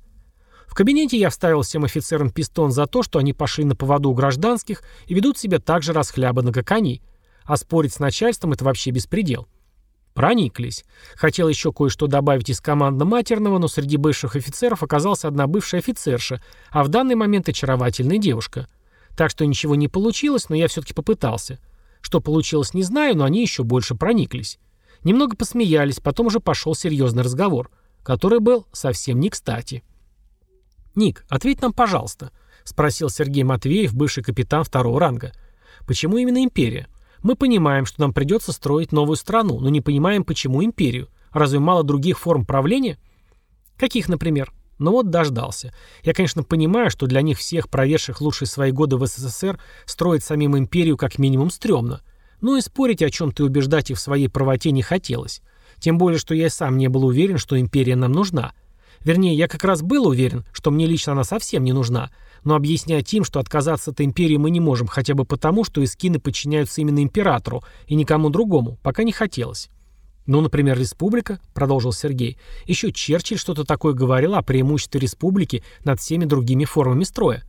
A: В кабинете я вставил всем офицерам пистон за то, что они пошли на поводу у гражданских и ведут себя так же расхлябанно, как они. А спорить с начальством – это вообще беспредел. Прониклись. Хотел еще кое-что добавить из командно-матерного, но среди бывших офицеров оказалась одна бывшая офицерша, а в данный момент очаровательная девушка – так что ничего не получилось, но я все-таки попытался. Что получилось, не знаю, но они еще больше прониклись. Немного посмеялись, потом уже пошел серьезный разговор, который был совсем не кстати. «Ник, ответь нам, пожалуйста», — спросил Сергей Матвеев, бывший капитан второго ранга. «Почему именно империя? Мы понимаем, что нам придется строить новую страну, но не понимаем, почему империю. Разве мало других форм правления?» «Каких, например?» Но вот дождался. Я, конечно, понимаю, что для них всех, проведших лучшие свои годы в СССР, строить самим империю как минимум стрёмно. Но и спорить о чем-то и убеждать их в своей правоте не хотелось. Тем более, что я и сам не был уверен, что империя нам нужна. Вернее, я как раз был уверен, что мне лично она совсем не нужна. Но объяснять им, что отказаться от империи мы не можем хотя бы потому, что искины подчиняются именно императору и никому другому, пока не хотелось. «Ну, например, республика», — продолжил Сергей. «Еще Черчилль что-то такое говорил о преимуществе республики над всеми другими формами строя».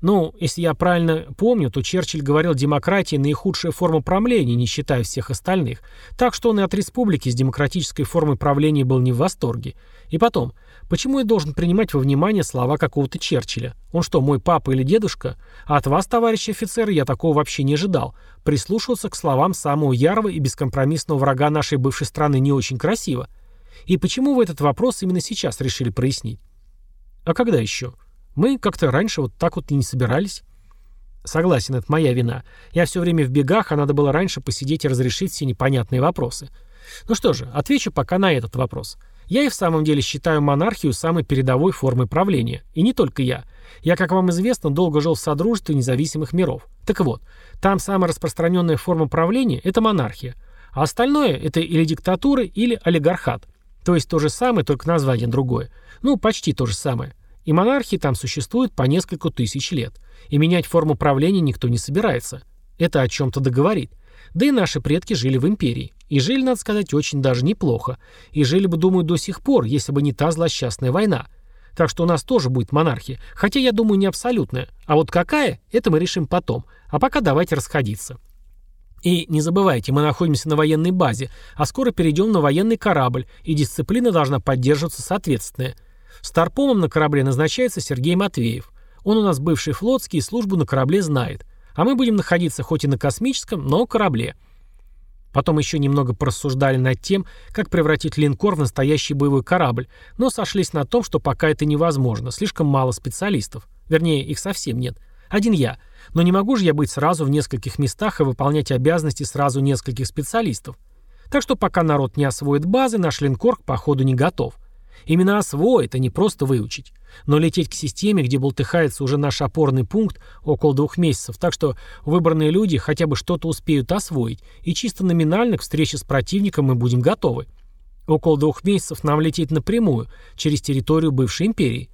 A: Ну, если я правильно помню, то Черчилль говорил, демократия – наихудшая форма правления, не считая всех остальных. Так что он и от республики с демократической формой правления был не в восторге. И потом, почему я должен принимать во внимание слова какого-то Черчилля? Он что, мой папа или дедушка? А от вас, товарищ офицер, я такого вообще не ожидал. Прислушиваться к словам самого ярого и бескомпромиссного врага нашей бывшей страны не очень красиво. И почему вы этот вопрос именно сейчас решили прояснить? А когда еще? Мы как-то раньше вот так вот и не собирались. Согласен, это моя вина. Я все время в бегах, а надо было раньше посидеть и разрешить все непонятные вопросы. Ну что же, отвечу пока на этот вопрос. Я и в самом деле считаю монархию самой передовой формой правления. И не только я. Я, как вам известно, долго жил в Содружестве независимых миров. Так вот, там самая распространенная форма правления – это монархия. А остальное – это или диктатура, или олигархат. То есть то же самое, только название другое. Ну, почти то же самое. И монархии там существуют по несколько тысяч лет. И менять форму правления никто не собирается. Это о чем-то договорит. Да и наши предки жили в империи. И жили, надо сказать, очень даже неплохо. И жили бы, думаю, до сих пор, если бы не та злосчастная война. Так что у нас тоже будет монархия. Хотя, я думаю, не абсолютная. А вот какая, это мы решим потом. А пока давайте расходиться. И не забывайте, мы находимся на военной базе, а скоро перейдем на военный корабль, и дисциплина должна поддерживаться соответственная. Старпомом на корабле назначается Сергей Матвеев. Он у нас бывший флотский и службу на корабле знает. А мы будем находиться хоть и на космическом, но корабле. Потом еще немного порассуждали над тем, как превратить линкор в настоящий боевой корабль, но сошлись на том, что пока это невозможно, слишком мало специалистов. Вернее, их совсем нет. Один я. Но не могу же я быть сразу в нескольких местах и выполнять обязанности сразу нескольких специалистов. Так что пока народ не освоит базы, наш линкор к походу не готов. Именно освоить, а не просто выучить. Но лететь к системе, где болтыхается уже наш опорный пункт, около двух месяцев, так что выбранные люди хотя бы что-то успеют освоить, и чисто номинально к встрече с противником мы будем готовы. Около двух месяцев нам лететь напрямую, через территорию бывшей империи.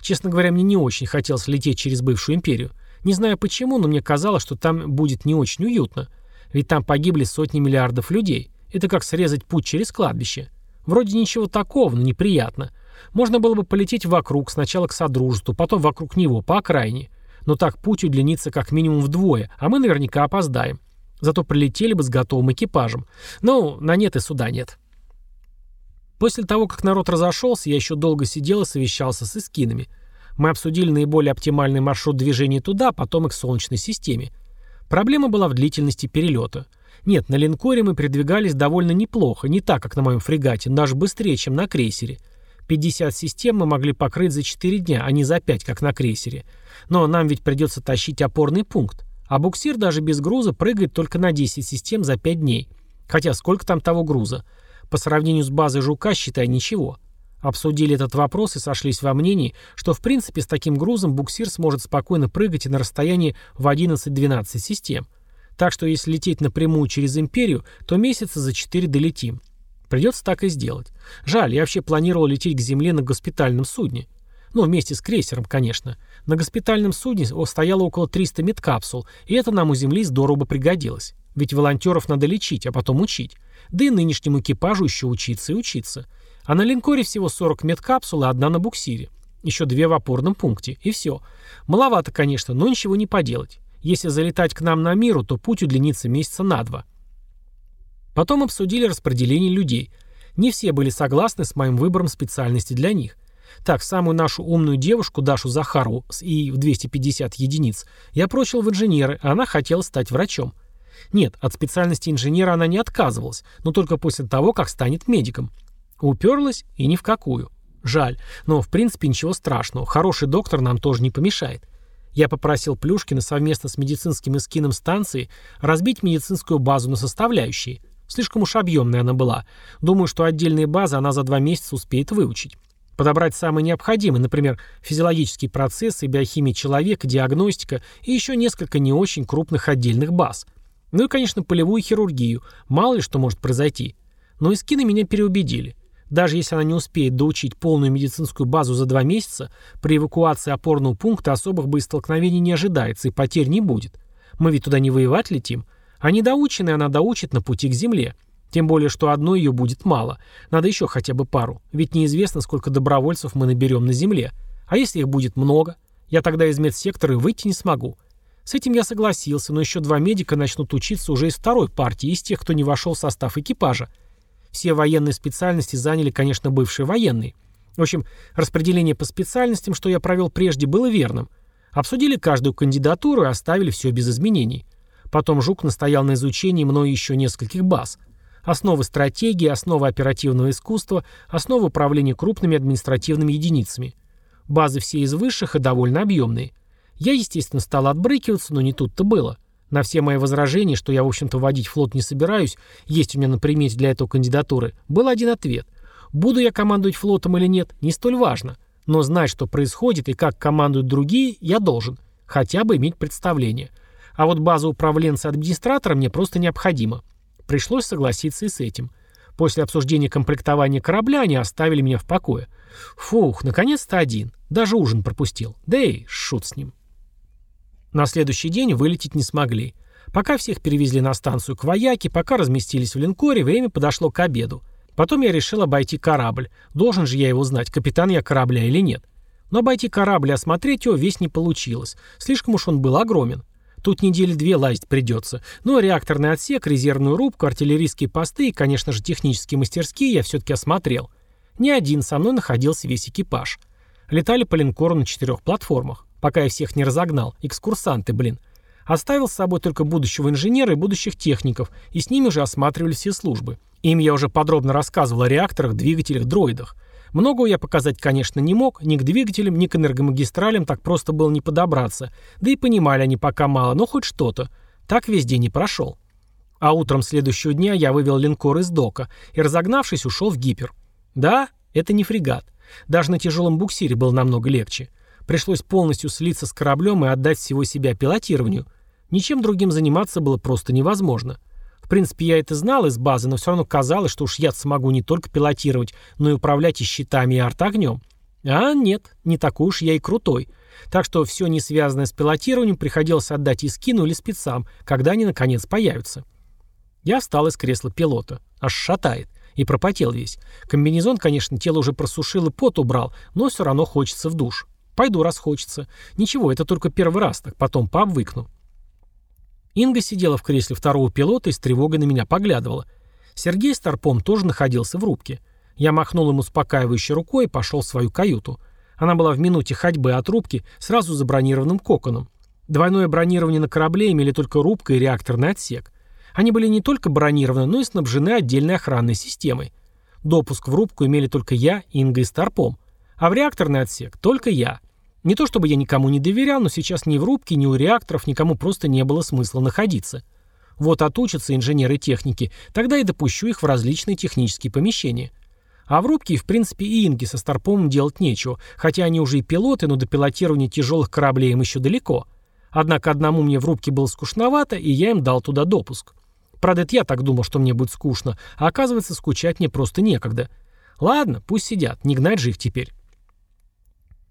A: Честно говоря, мне не очень хотелось лететь через бывшую империю. Не знаю почему, но мне казалось, что там будет не очень уютно. Ведь там погибли сотни миллиардов людей. Это как срезать путь через кладбище. Вроде ничего такого, но неприятно. Можно было бы полететь вокруг, сначала к Содружеству, потом вокруг него, по окраине. Но так путь удлинится как минимум вдвое, а мы наверняка опоздаем. Зато прилетели бы с готовым экипажем. Но на нет и суда нет. После того, как народ разошелся, я еще долго сидел и совещался с эскинами. Мы обсудили наиболее оптимальный маршрут движения туда, потом и к Солнечной системе. Проблема была в длительности перелета. Нет, на линкоре мы передвигались довольно неплохо, не так, как на моем фрегате, даже быстрее, чем на крейсере. 50 систем мы могли покрыть за 4 дня, а не за 5, как на крейсере. Но нам ведь придется тащить опорный пункт. А буксир даже без груза прыгает только на 10 систем за 5 дней. Хотя сколько там того груза? По сравнению с базой «Жука», считай, ничего. Обсудили этот вопрос и сошлись во мнении, что в принципе с таким грузом буксир сможет спокойно прыгать и на расстоянии в 11-12 систем. Так что если лететь напрямую через империю, то месяца за 4 долетим. Придется так и сделать. Жаль, я вообще планировал лететь к Земле на госпитальном судне. Ну, вместе с крейсером, конечно. На госпитальном судне стояло около 300 медкапсул, и это нам у Земли здорово пригодилось. Ведь волонтеров надо лечить, а потом учить. Да и нынешнему экипажу еще учиться и учиться. А на линкоре всего 40 медкапсул и одна на буксире. Еще две в опорном пункте. И все. Маловато, конечно, но ничего не поделать. Если залетать к нам на миру, то путь удлинится месяца на два. Потом обсудили распределение людей. Не все были согласны с моим выбором специальности для них. Так, самую нашу умную девушку, Дашу Захарову, с ИИ в 250 единиц, я прочил в инженеры, а она хотела стать врачом. Нет, от специальности инженера она не отказывалась, но только после того, как станет медиком. Уперлась и ни в какую. Жаль, но в принципе ничего страшного, хороший доктор нам тоже не помешает. Я попросил Плюшкина совместно с медицинским эскином станции разбить медицинскую базу на составляющие. Слишком уж объемная она была. Думаю, что отдельные базы она за два месяца успеет выучить. Подобрать самые необходимые, например, физиологические процессы, биохимия человека, диагностика и еще несколько не очень крупных отдельных баз. Ну и, конечно, полевую хирургию. Мало ли что может произойти. Но эскины меня переубедили. Даже если она не успеет доучить полную медицинскую базу за два месяца, при эвакуации опорного пункта особых боестолкновений не ожидается и потерь не будет. Мы ведь туда не воевать летим. А недоученная она доучит на пути к земле. Тем более, что одной ее будет мало. Надо еще хотя бы пару. Ведь неизвестно, сколько добровольцев мы наберем на земле. А если их будет много? Я тогда из медсектора выйти не смогу. С этим я согласился, но еще два медика начнут учиться уже из второй партии, из тех, кто не вошел в состав экипажа. Все военные специальности заняли, конечно, бывшие военные. В общем, распределение по специальностям, что я провел прежде, было верным. Обсудили каждую кандидатуру и оставили все без изменений. Потом Жук настоял на изучении мною еще нескольких баз. Основы стратегии, основы оперативного искусства, основы управления крупными административными единицами. Базы все из высших и довольно объемные. Я, естественно, стал отбрыкиваться, но не тут-то было. На все мои возражения, что я, в общем-то, водить флот не собираюсь, есть у меня на примете для этого кандидатуры, был один ответ. Буду я командовать флотом или нет, не столь важно. Но знать, что происходит и как командуют другие, я должен. Хотя бы иметь представление. А вот база управленца-администратора мне просто необходима. Пришлось согласиться и с этим. После обсуждения комплектования корабля они оставили меня в покое. Фух, наконец-то один. Даже ужин пропустил. Да и шут с ним. На следующий день вылететь не смогли. Пока всех перевезли на станцию к Вояке, пока разместились в линкоре, время подошло к обеду. Потом я решил обойти корабль. Должен же я его знать, капитан я корабля или нет. Но обойти корабль и осмотреть его весь не получилось. Слишком уж он был огромен. Тут недели две лазить придется. Но реакторный отсек, резервную рубку, артиллерийские посты и, конечно же, технические мастерские я все-таки осмотрел. Не один, со мной находился весь экипаж. Летали по линкору на четырех платформах. Пока я всех не разогнал. Экскурсанты, блин. Оставил с собой только будущего инженера и будущих техников, и с ними уже осматривали все службы. Им я уже подробно рассказывал о реакторах, двигателях, дроидах. Многого я показать, конечно, не мог, ни к двигателям, ни к энергомагистралям так просто было не подобраться, да и понимали они пока мало, но хоть что-то. Так весь день и прошел. А утром следующего дня я вывел линкор из дока и, разогнавшись, ушел в гипер. Да, это не фрегат. Даже на тяжелом буксире было намного легче. Пришлось полностью слиться с кораблем и отдать всего себя пилотированию. Ничем другим заниматься было просто невозможно. В принципе, я это знал из базы, но все равно казалось, что уж я смогу не только пилотировать, но и управлять и щитами, и артогнем. А нет, не такой уж я и крутой. Так что все не связанное с пилотированием приходилось отдать и скину или спецам, когда они наконец появятся. Я встал из кресла пилота. Аж шатает. И пропотел весь. Комбинезон, конечно, тело уже просушил и пот убрал, но все равно хочется в душ. Пойду, раз хочется. Ничего, это только первый раз, так потом пообвыкну. Инга сидела в кресле второго пилота и с тревогой на меня поглядывала. Сергей с торпом тоже находился в рубке. Я махнул ему успокаивающей рукой и пошел в свою каюту. Она была в минуте ходьбы от рубки сразу за бронированным коконом. Двойное бронирование на корабле имели только рубка и реакторный отсек. Они были не только бронированы, но и снабжены отдельной охранной системой. Допуск в рубку имели только я, Инга и Старпом. А в реакторный отсек только я. Не то чтобы я никому не доверял, но сейчас ни в рубке, ни у реакторов никому просто не было смысла находиться. Вот отучатся инженеры техники, тогда и допущу их в различные технические помещения. А в рубке, в принципе, и Инги со Старпомом делать нечего, хотя они уже и пилоты, но до пилотирования тяжелых кораблей им еще далеко. Однако одному мне в рубке было скучновато, и я им дал туда допуск. Правда, это я так думал, что мне будет скучно, а оказывается, скучать мне просто некогда. Ладно, пусть сидят, не гнать же их теперь.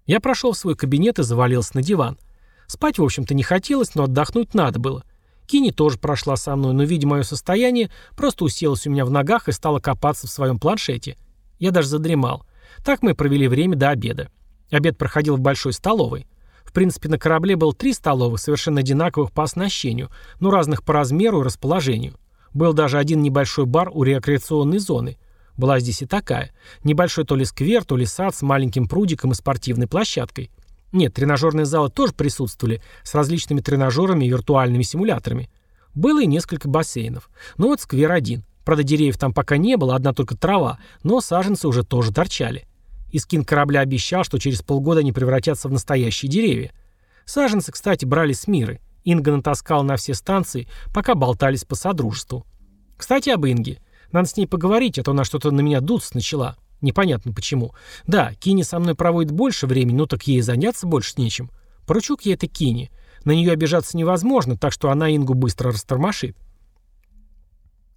A: Я прошел в свой кабинет и завалился на диван. Спать, в общем-то, не хотелось, но отдохнуть надо было. Кини тоже прошла со мной, но, видя мое состояние, просто уселась у меня в ногах и стала копаться в своем планшете. Я даже задремал. Так мы провели время до обеда. Обед проходил в большой столовой. В принципе, на корабле было три столовых, совершенно одинаковых по оснащению, но разных по размеру и расположению. Был даже один небольшой бар у рекреационной зоны. Была здесь и такая. Небольшой то ли сквер, то ли сад с маленьким прудиком и спортивной площадкой. Нет, тренажерные залы тоже присутствовали, с различными тренажерами и виртуальными симуляторами. Было и несколько бассейнов. Но вот сквер один. Правда, деревьев там пока не было, одна только трава, но саженцы уже тоже торчали. Искин корабля обещал, что через полгода они превратятся в настоящие деревья. Саженцы, кстати, брали с миры. Инга натаскала на все станции, пока болтались по содружеству. Кстати, об Инге. Надо с ней поговорить, а то она что-то на меня дуться начала. Непонятно почему. Да, Кини со мной проводит больше времени, но так ей заняться больше нечем. Поручу я это Кини. На нее обижаться невозможно, так что она Ингу быстро растормошит.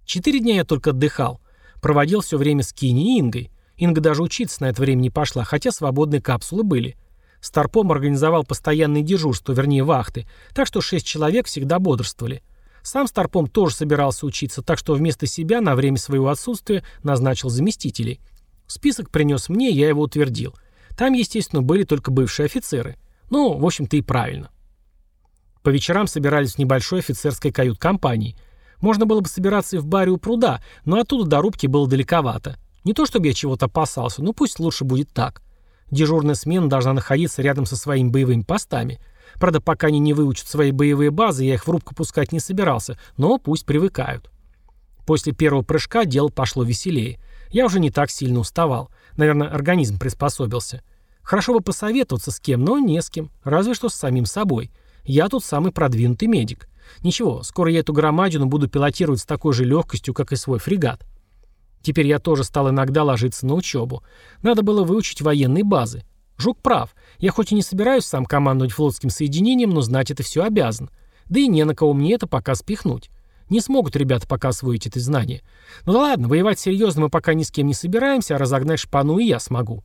A: Четыре дня я только отдыхал. Проводил все время с Кини и Ингой. Инга даже учиться на это время не пошла, хотя свободные капсулы были. Старпом организовал постоянные дежурства, вернее вахты, так что шесть человек всегда бодрствовали. Сам Старпом тоже собирался учиться, так что вместо себя на время своего отсутствия назначил заместителей. Список принес мне, я его утвердил. Там, естественно, были только бывшие офицеры. Ну, в общем-то и правильно. По вечерам собирались в небольшой офицерской кают-компании. Можно было бы собираться и в баре у пруда, но оттуда до рубки было далековато. Не то чтобы я чего-то опасался, но пусть лучше будет так. Дежурная смена должна находиться рядом со своими боевыми постами. Правда, пока они не выучат свои боевые базы, я их в рубку пускать не собирался, но пусть привыкают. После первого прыжка дело пошло веселее. Я уже не так сильно уставал. Наверное, организм приспособился. Хорошо бы посоветоваться с кем, но не с кем, разве что с самим собой. Я тут самый продвинутый медик. Ничего, скоро я эту громадину буду пилотировать с такой же легкостью, как и свой фрегат. Теперь я тоже стал иногда ложиться на учебу. Надо было выучить военные базы. Жук прав. Я хоть и не собираюсь сам командовать флотским соединением, но знать это все обязан. Да и не на кого мне это пока спихнуть. Не смогут ребята пока освоить это знание. Ну да ладно, воевать серьезно мы пока ни с кем не собираемся, а разогнать шпану и я смогу.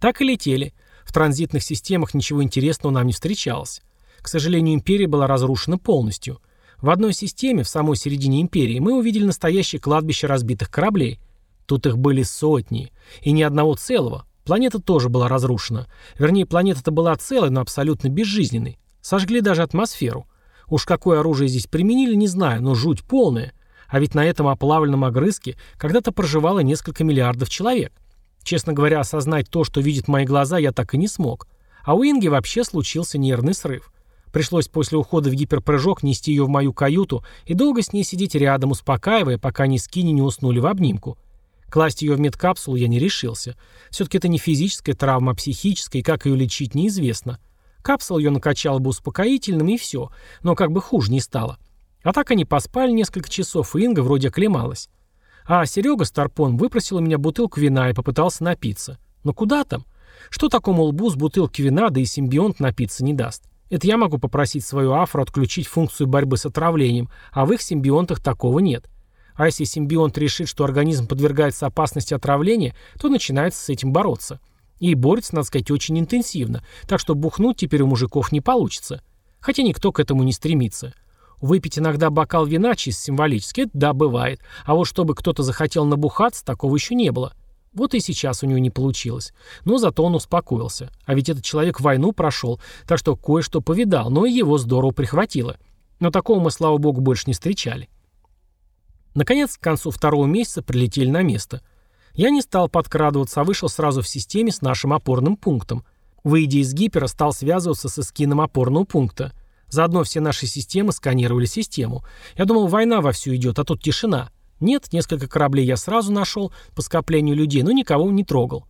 A: Так и летели. В транзитных системах ничего интересного нам не встречалось. К сожалению, империя была разрушена полностью. В одной системе, в самой середине империи, мы увидели настоящее кладбище разбитых кораблей. Тут их были сотни. И ни одного целого. Планета тоже была разрушена. Вернее, планета-то была целой, но абсолютно безжизненной. Сожгли даже атмосферу. Уж какое оружие здесь применили, не знаю, но жуть полная. А ведь на этом оплавленном огрызке когда-то проживало несколько миллиардов человек. Честно говоря, осознать то, что видят мои глаза, я так и не смог. А у Инги вообще случился нервный срыв. Пришлось после ухода в гиперпрыжок нести ее в мою каюту и долго с ней сидеть рядом, успокаивая, пока ни скини не уснули в обнимку. Класть ее в медкапсулу я не решился. Все-таки это не физическая травма, а психическая, и как ее лечить неизвестно. Капсула ее накачала бы успокоительным, и все, но как бы хуже не стало. А так они поспали несколько часов, и Инга вроде оклемалась. А Серега Старпон выпросил у меня бутылку вина и попытался напиться. Но куда там? Что такому лбу с бутылки вина, да и симбионт напиться не даст? Это я могу попросить свою афру отключить функцию борьбы с отравлением, а в их симбионтах такого нет. А если симбионт решит, что организм подвергается опасности отравления, то начинается с этим бороться. И борется, надо сказать, очень интенсивно, так что бухнуть теперь у мужиков не получится. Хотя никто к этому не стремится. Выпить иногда бокал вина чисто символически, это да, бывает. А вот чтобы кто-то захотел набухаться, такого еще не было. Вот и сейчас у него не получилось. Но зато он успокоился. А ведь этот человек войну прошел, так что кое-что повидал, но и его здорово прихватило. Но такого мы, слава богу, больше не встречали. Наконец, к концу второго месяца прилетели на место. Я не стал подкрадываться, а вышел сразу в системе с нашим опорным пунктом. Выйдя из гипера, стал связываться с эскином опорного пункта. Заодно все наши системы сканировали систему. Я думал, война вовсю идет, а тут тишина. Нет, несколько кораблей я сразу нашел по скоплению людей, но никого не трогал.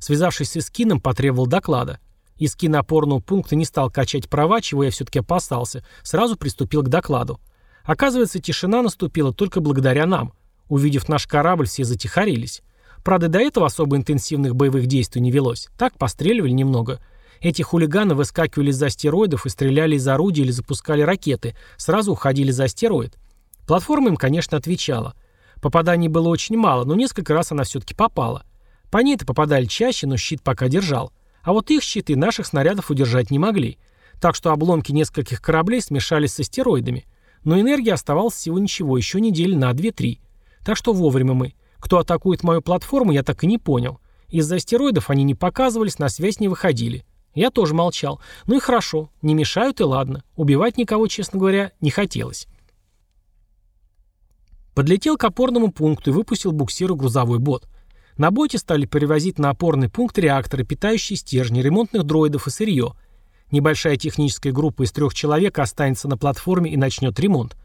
A: Связавшись с Искином, потребовал доклада. Искин опорного пункта не стал качать права, чего я все-таки опасался, сразу приступил к докладу. Оказывается, тишина наступила только благодаря нам. Увидев наш корабль, все затихарились. Правда, до этого особо интенсивных боевых действий не велось. Так, постреливали немного. Эти хулиганы выскакивали из астероидов и стреляли из орудий или запускали ракеты, сразу уходили за астероид. Платформа им, конечно, отвечала. Попаданий было очень мало, но несколько раз она все-таки попала. По ней-то попадали чаще, но щит пока держал. А вот их щиты наших снарядов удержать не могли. Так что обломки нескольких кораблей смешались с астероидами. Но энергии оставалось всего ничего, еще недели на 2-3. Так что вовремя мы. Кто атакует мою платформу, я так и не понял. Из-за астероидов они не показывались, на связь не выходили. Я тоже молчал. Ну и хорошо, не мешают и ладно. Убивать никого, честно говоря, не хотелось. Подлетел к опорному пункту и выпустил буксиру грузовой бот. На боте стали перевозить на опорный пункт реакторы, питающие стержни, ремонтных дроидов и сырье. Небольшая техническая группа из трех человек останется на платформе и начнет ремонт.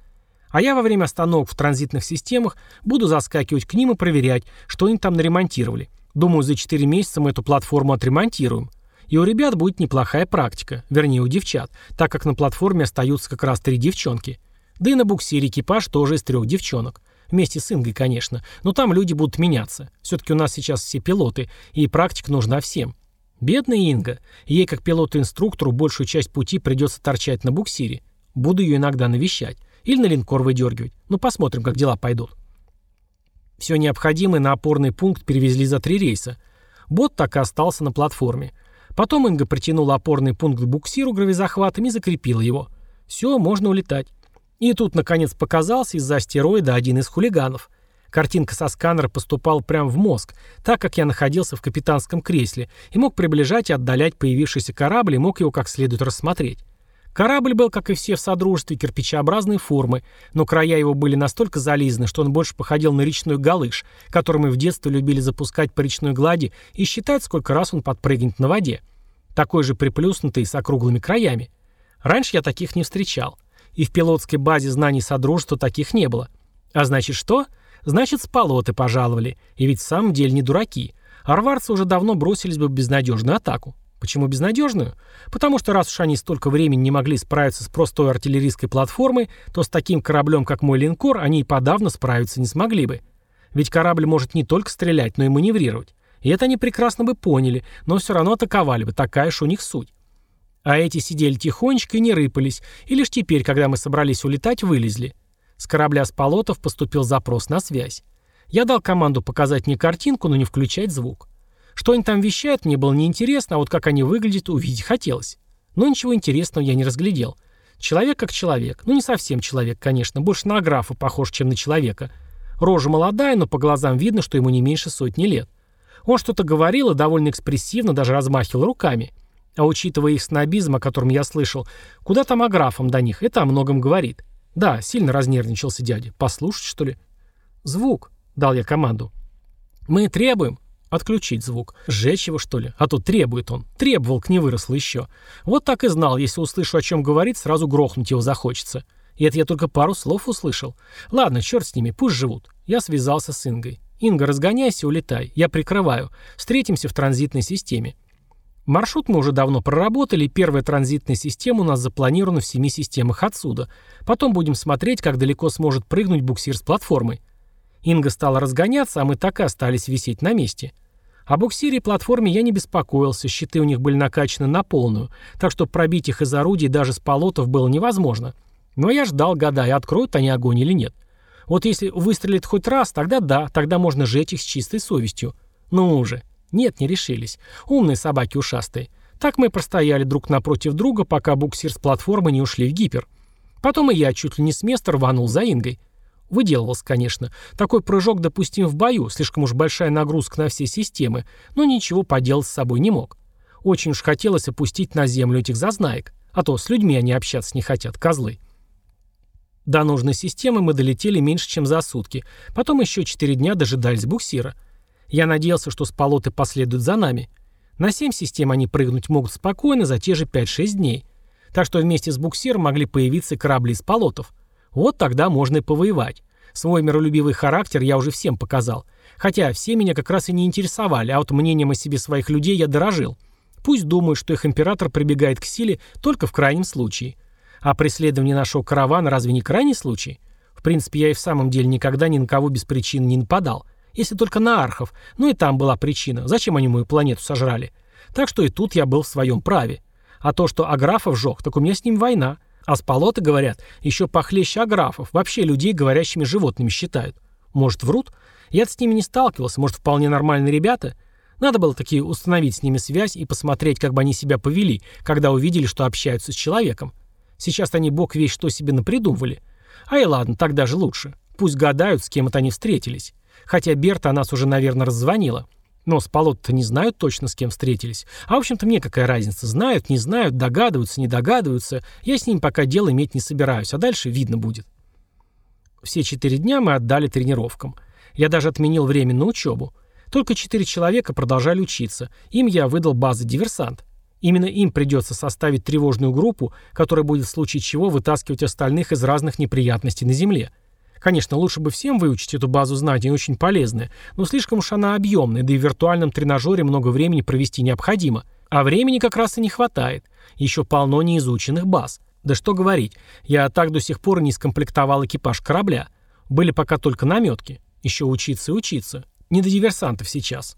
A: А я во время остановок в транзитных системах буду заскакивать к ним и проверять, что они там наремонтировали. Думаю, за 4 месяца мы эту платформу отремонтируем. И у ребят будет неплохая практика, вернее у девчат, так как на платформе остаются как раз три девчонки. Да и на буксире экипаж тоже из трех девчонок. Вместе с Ингой, конечно. Но там люди будут меняться. Все-таки у нас сейчас все пилоты, и практика нужна всем. Бедная Инга. Ей, как пилоту-инструктору, большую часть пути придется торчать на буксире. Буду ее иногда навещать. Или на линкор выдергивать. Ну, посмотрим, как дела пойдут. Все необходимое на опорный пункт перевезли за три рейса. Бот так и остался на платформе. Потом Инга притянула опорный пункт к буксиру гравизахватом и закрепила его. Все, можно улетать. И тут, наконец, показался из-за астероида один из хулиганов. Картинка со сканера поступала прямо в мозг, так как я находился в капитанском кресле и мог приближать и отдалять появившийся корабль и мог его как следует рассмотреть. Корабль был, как и все в Содружестве, кирпичеобразной формы, но края его были настолько зализаны, что он больше походил на речной галыш, который мы в детстве любили запускать по речной глади и считать, сколько раз он подпрыгнет на воде. Такой же приплюснутый с округлыми краями. Раньше я таких не встречал. И в пилотской базе знаний Содружества таких не было. А значит что? Значит, с полоты пожаловали. И ведь в самом деле не дураки. Арварцы уже давно бросились бы в безнадежную атаку. Почему безнадежную? Потому что раз уж они столько времени не могли справиться с простой артиллерийской платформой, то с таким кораблем, как мой линкор, они и подавно справиться не смогли бы. Ведь корабль может не только стрелять, но и маневрировать. И это они прекрасно бы поняли, но все равно атаковали бы, такая ж у них суть. А эти сидели тихонечко и не рыпались, и лишь теперь, когда мы собрались улетать, вылезли. С корабля с полотов поступил запрос на связь. Я дал команду показать мне картинку, но не включать звук. Что они там вещают, мне было неинтересно, а вот как они выглядят, увидеть хотелось. Но ничего интересного я не разглядел. Человек как человек. Ну, не совсем человек, конечно. Больше на графа похож, чем на человека. Рожа молодая, но по глазам видно, что ему не меньше сотни лет. Он что-то говорил и довольно экспрессивно даже размахивал руками. А учитывая их снобизм, о котором я слышал, куда там аграфом до них, это о многом говорит. Да, сильно разнервничался дядя. Послушать, что ли? Звук, дал я команду. Мы требуем. Отключить звук. Сжечь его, что ли? А то требует он. Требовал, к не выросло еще. Вот так и знал, если услышу, о чем говорит, сразу грохнуть его захочется. И это я только пару слов услышал. Ладно, черт с ними, пусть живут. Я связался с Ингой. Инга, разгоняйся, улетай. Я прикрываю. Встретимся в транзитной системе. Маршрут мы уже давно проработали, первая транзитная система у нас запланирована в семи системах отсюда. Потом будем смотреть, как далеко сможет прыгнуть буксир с платформой. Инга стала разгоняться, а мы так и остались висеть на месте. О буксире и платформе я не беспокоился, щиты у них были накачаны на полную, так что пробить их из орудий даже с полотов было невозможно. Но я ждал, гадая, откроют они огонь или нет. Вот если выстрелит хоть раз, тогда да, тогда можно жечь их с чистой совестью. Ну уже. Нет, не решились. Умные собаки ушастые. Так мы простояли друг напротив друга, пока буксир с платформы не ушли в гипер. Потом и я чуть ли не с места рванул за Ингой. Выделывался, конечно. Такой прыжок допустим в бою, слишком уж большая нагрузка на все системы, но ничего поделать с собой не мог. Очень уж хотелось опустить на землю этих зазнаек, а то с людьми они общаться не хотят, козлы. До нужной системы мы долетели меньше, чем за сутки, потом еще четыре дня дожидались буксира. Я надеялся, что сполоты последуют за нами. На семь систем они прыгнуть могут спокойно за те же 5-6 дней. Так что вместе с буксиром могли появиться корабли из полотов. Вот тогда можно и повоевать. Свой миролюбивый характер я уже всем показал. Хотя все меня как раз и не интересовали, а вот мнением о себе своих людей я дорожил. Пусть думают, что их император прибегает к силе только в крайнем случае. А преследование нашего каравана разве не крайний случай? В принципе, я и в самом деле никогда ни на кого без причин не нападал. Если только на архов. Ну и там была причина. Зачем они мою планету сожрали? Так что и тут я был в своем праве. А то, что Аграфов жег, так у меня с ним война. А сполоты, говорят, еще похлеще аграфов. Вообще людей говорящими животными считают. Может, врут? я с ними не сталкивался. Может, вполне нормальные ребята? Надо было такие установить с ними связь и посмотреть, как бы они себя повели, когда увидели, что общаются с человеком. Сейчас они бог весь что себе напридумывали. А и ладно, так даже лучше. Пусть гадают, с кем это они встретились. Хотя Берта о нас уже, наверное, раззвонила. Но с полот-то не знают точно, с кем встретились. А, в общем-то, мне какая разница. Знают, не знают, догадываются, не догадываются. Я с ними пока дело иметь не собираюсь, а дальше видно будет. Все четыре дня мы отдали тренировкам. Я даже отменил время на учебу. Только четыре человека продолжали учиться. Им я выдал базы диверсант. Именно им придется составить тревожную группу, которая будет в случае чего вытаскивать остальных из разных неприятностей на Земле. Конечно, лучше бы всем выучить эту базу знаний, очень полезная, но слишком уж она объемная, да и в виртуальном тренажере много времени провести необходимо. А времени как раз и не хватает. Еще полно неизученных баз. Да что говорить, я так до сих пор не скомплектовал экипаж корабля. Были пока только наметки. Еще учиться и учиться. Не до диверсантов сейчас.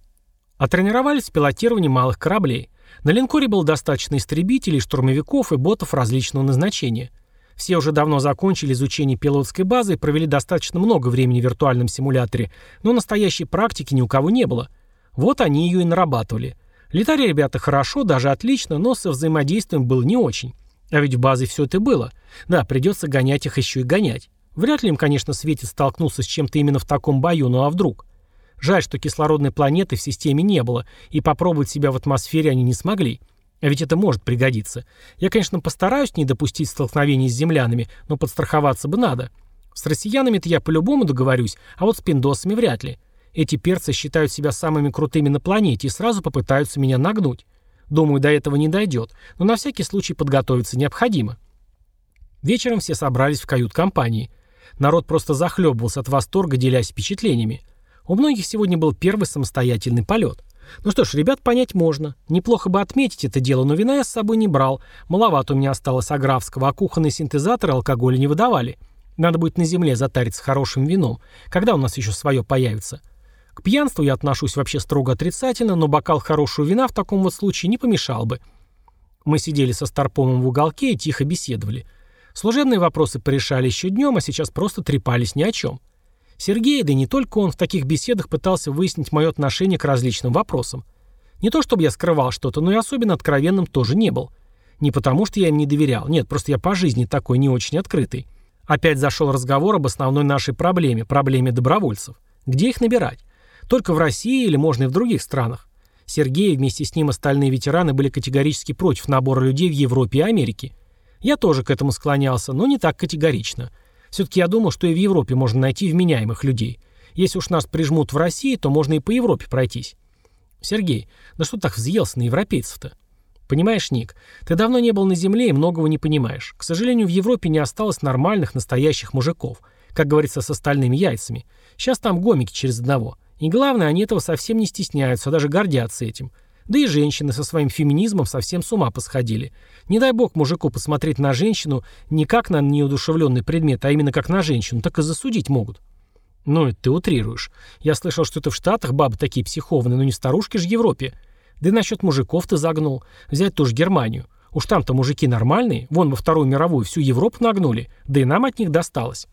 A: А тренировались в пилотировании малых кораблей. На линкоре было достаточно истребителей, штурмовиков и ботов различного назначения – все уже давно закончили изучение пилотской базы и провели достаточно много времени в виртуальном симуляторе, но настоящей практики ни у кого не было. Вот они ее и нарабатывали. Летали ребята хорошо, даже отлично, но со взаимодействием было не очень. А ведь в базе все это было. Да, придется гонять их еще и гонять. Вряд ли им, конечно, светит столкнуться с чем-то именно в таком бою, ну а вдруг? Жаль, что кислородной планеты в системе не было, и попробовать себя в атмосфере они не смогли. А ведь это может пригодиться. Я, конечно, постараюсь не допустить столкновений с землянами, но подстраховаться бы надо. С россиянами-то я по-любому договорюсь, а вот с пиндосами вряд ли. Эти перцы считают себя самыми крутыми на планете и сразу попытаются меня нагнуть. Думаю, до этого не дойдет, но на всякий случай подготовиться необходимо. Вечером все собрались в кают-компании. Народ просто захлебывался от восторга, делясь впечатлениями. У многих сегодня был первый самостоятельный полет. Ну что ж, ребят понять можно. Неплохо бы отметить это дело, но вина я с собой не брал. Маловато у меня осталось аграфского, а кухонные синтезаторы алкоголя не выдавали. Надо будет на земле затариться хорошим вином. Когда у нас еще свое появится? К пьянству я отношусь вообще строго отрицательно, но бокал хорошего вина в таком вот случае не помешал бы. Мы сидели со Старпомом в уголке и тихо беседовали. Служебные вопросы порешали еще днем, а сейчас просто трепались ни о чем. Сергей, да не только он, в таких беседах пытался выяснить мое отношение к различным вопросам. Не то чтобы я скрывал что-то, но и особенно откровенным тоже не был. Не потому, что я им не доверял, нет, просто я по жизни такой не очень открытый. Опять зашел разговор об основной нашей проблеме, проблеме добровольцев. Где их набирать? Только в России или можно и в других странах? Сергей вместе с ним остальные ветераны были категорически против набора людей в Европе и Америке. Я тоже к этому склонялся, но не так категорично. Все-таки я думал, что и в Европе можно найти вменяемых людей. Если уж нас прижмут в России, то можно и по Европе пройтись. Сергей, да что так взъелся на европейцев-то? Понимаешь, Ник, ты давно не был на земле и многого не понимаешь. К сожалению, в Европе не осталось нормальных, настоящих мужиков. Как говорится, с остальными яйцами. Сейчас там гомики через одного. И главное, они этого совсем не стесняются, а даже гордятся этим. Да и женщины со своим феминизмом совсем с ума посходили. Не дай бог мужику посмотреть на женщину не как на неудушевленный предмет, а именно как на женщину, так и засудить могут. Ну, это ты утрируешь. Я слышал, что это в Штатах бабы такие психованные, но не старушки же Европе. Да и насчет мужиков ты загнул. Взять ту же Германию. Уж там-то мужики нормальные. Вон во Вторую мировую всю Европу нагнули. Да и нам от них досталось.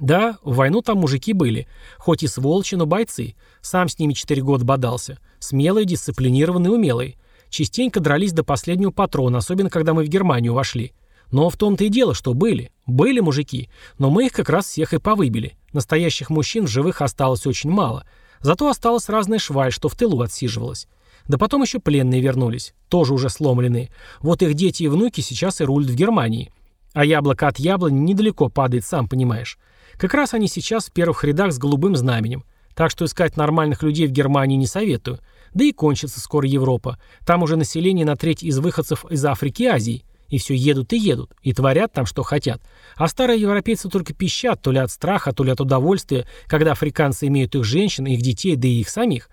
A: Да, в войну там мужики были. Хоть и сволочи, но бойцы. Сам с ними четыре года бодался. Смелые, дисциплинированные, умелые. Частенько дрались до последнего патрона, особенно когда мы в Германию вошли. Но в том-то и дело, что были. Были мужики. Но мы их как раз всех и повыбили. Настоящих мужчин в живых осталось очень мало. Зато осталась разная шваль, что в тылу отсиживалась. Да потом еще пленные вернулись. Тоже уже сломленные. Вот их дети и внуки сейчас и рулят в Германии. А яблоко от яблони недалеко падает, сам понимаешь. Как раз они сейчас в первых рядах с голубым знаменем. Так что искать нормальных людей в Германии не советую. Да и кончится скоро Европа. Там уже население на треть из выходцев из Африки и Азии. И все едут и едут. И творят там, что хотят. А старые европейцы только пищат, то ли от страха, то ли от удовольствия, когда африканцы имеют их женщин, их детей, да и их самих.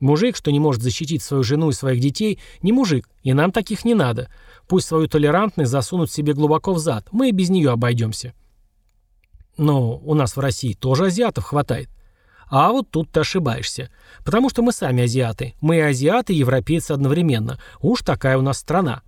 A: Мужик, что не может защитить свою жену и своих детей, не мужик, и нам таких не надо. Пусть свою толерантность засунут себе глубоко в зад, мы и без нее обойдемся. Но у нас в России тоже азиатов хватает. А вот тут ты ошибаешься. Потому что мы сами азиаты. Мы и азиаты, и европейцы одновременно. Уж такая у нас страна.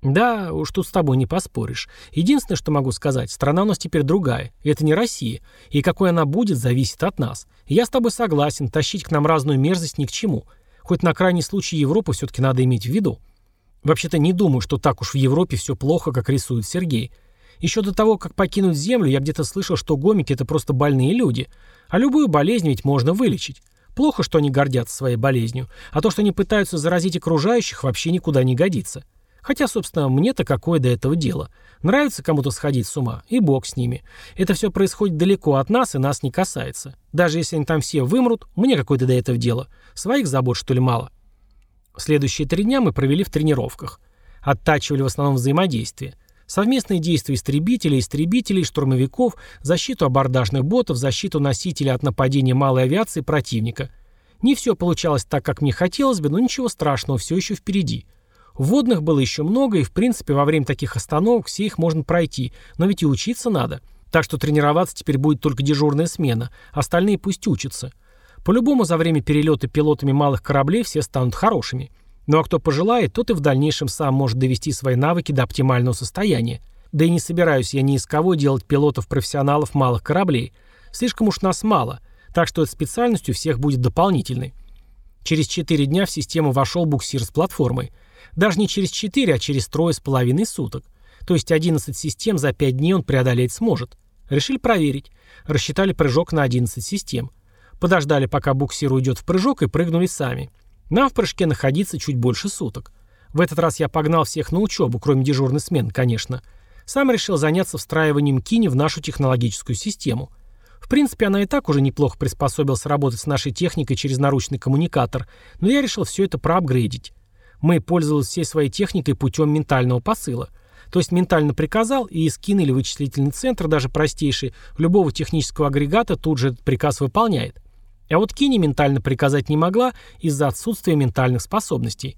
A: Да, уж тут с тобой не поспоришь. Единственное, что могу сказать, страна у нас теперь другая. И это не Россия. И какой она будет, зависит от нас. Я с тобой согласен, тащить к нам разную мерзость ни к чему. Хоть на крайний случай Европы все-таки надо иметь в виду. Вообще-то не думаю, что так уж в Европе все плохо, как рисует Сергей. Еще до того, как покинуть Землю, я где-то слышал, что гомики – это просто больные люди. А любую болезнь ведь можно вылечить. Плохо, что они гордятся своей болезнью. А то, что они пытаются заразить окружающих, вообще никуда не годится. Хотя, собственно, мне-то какое до этого дело. Нравится кому-то сходить с ума, и бог с ними. Это все происходит далеко от нас и нас не касается. Даже если они там все вымрут, мне какое-то до этого дело. Своих забот, что ли, мало? Следующие три дня мы провели в тренировках. Оттачивали в основном взаимодействие. Совместные действия истребителей, истребителей, штурмовиков, защиту абордажных ботов, защиту носителя от нападения малой авиации противника. Не все получалось так, как мне хотелось бы, но ничего страшного, все еще впереди. Вводных было еще много, и в принципе во время таких остановок все их можно пройти, но ведь и учиться надо. Так что тренироваться теперь будет только дежурная смена, остальные пусть учатся. По-любому за время перелета пилотами малых кораблей все станут хорошими. Ну а кто пожелает, тот и в дальнейшем сам может довести свои навыки до оптимального состояния. Да и не собираюсь я ни из кого делать пилотов-профессионалов малых кораблей. Слишком уж нас мало, так что эта специальность у всех будет дополнительной. Через 4 дня в систему вошел буксир с платформой. Даже не через 4, а через трое с половиной суток. То есть 11 систем за 5 дней он преодолеть сможет. Решили проверить. Рассчитали прыжок на 11 систем. Подождали, пока буксир уйдет в прыжок и прыгнули сами. Нам в прыжке находиться чуть больше суток. В этот раз я погнал всех на учебу, кроме дежурной смены, конечно. Сам решил заняться встраиванием Кини в нашу технологическую систему. В принципе, она и так уже неплохо приспособилась работать с нашей техникой через наручный коммуникатор, но я решил все это проапгрейдить. Мы пользовались всей своей техникой путем ментального посыла. То есть ментально приказал, и скин или вычислительный центр, даже простейший, любого технического агрегата тут же этот приказ выполняет. А вот Кини ментально приказать не могла из-за отсутствия ментальных способностей.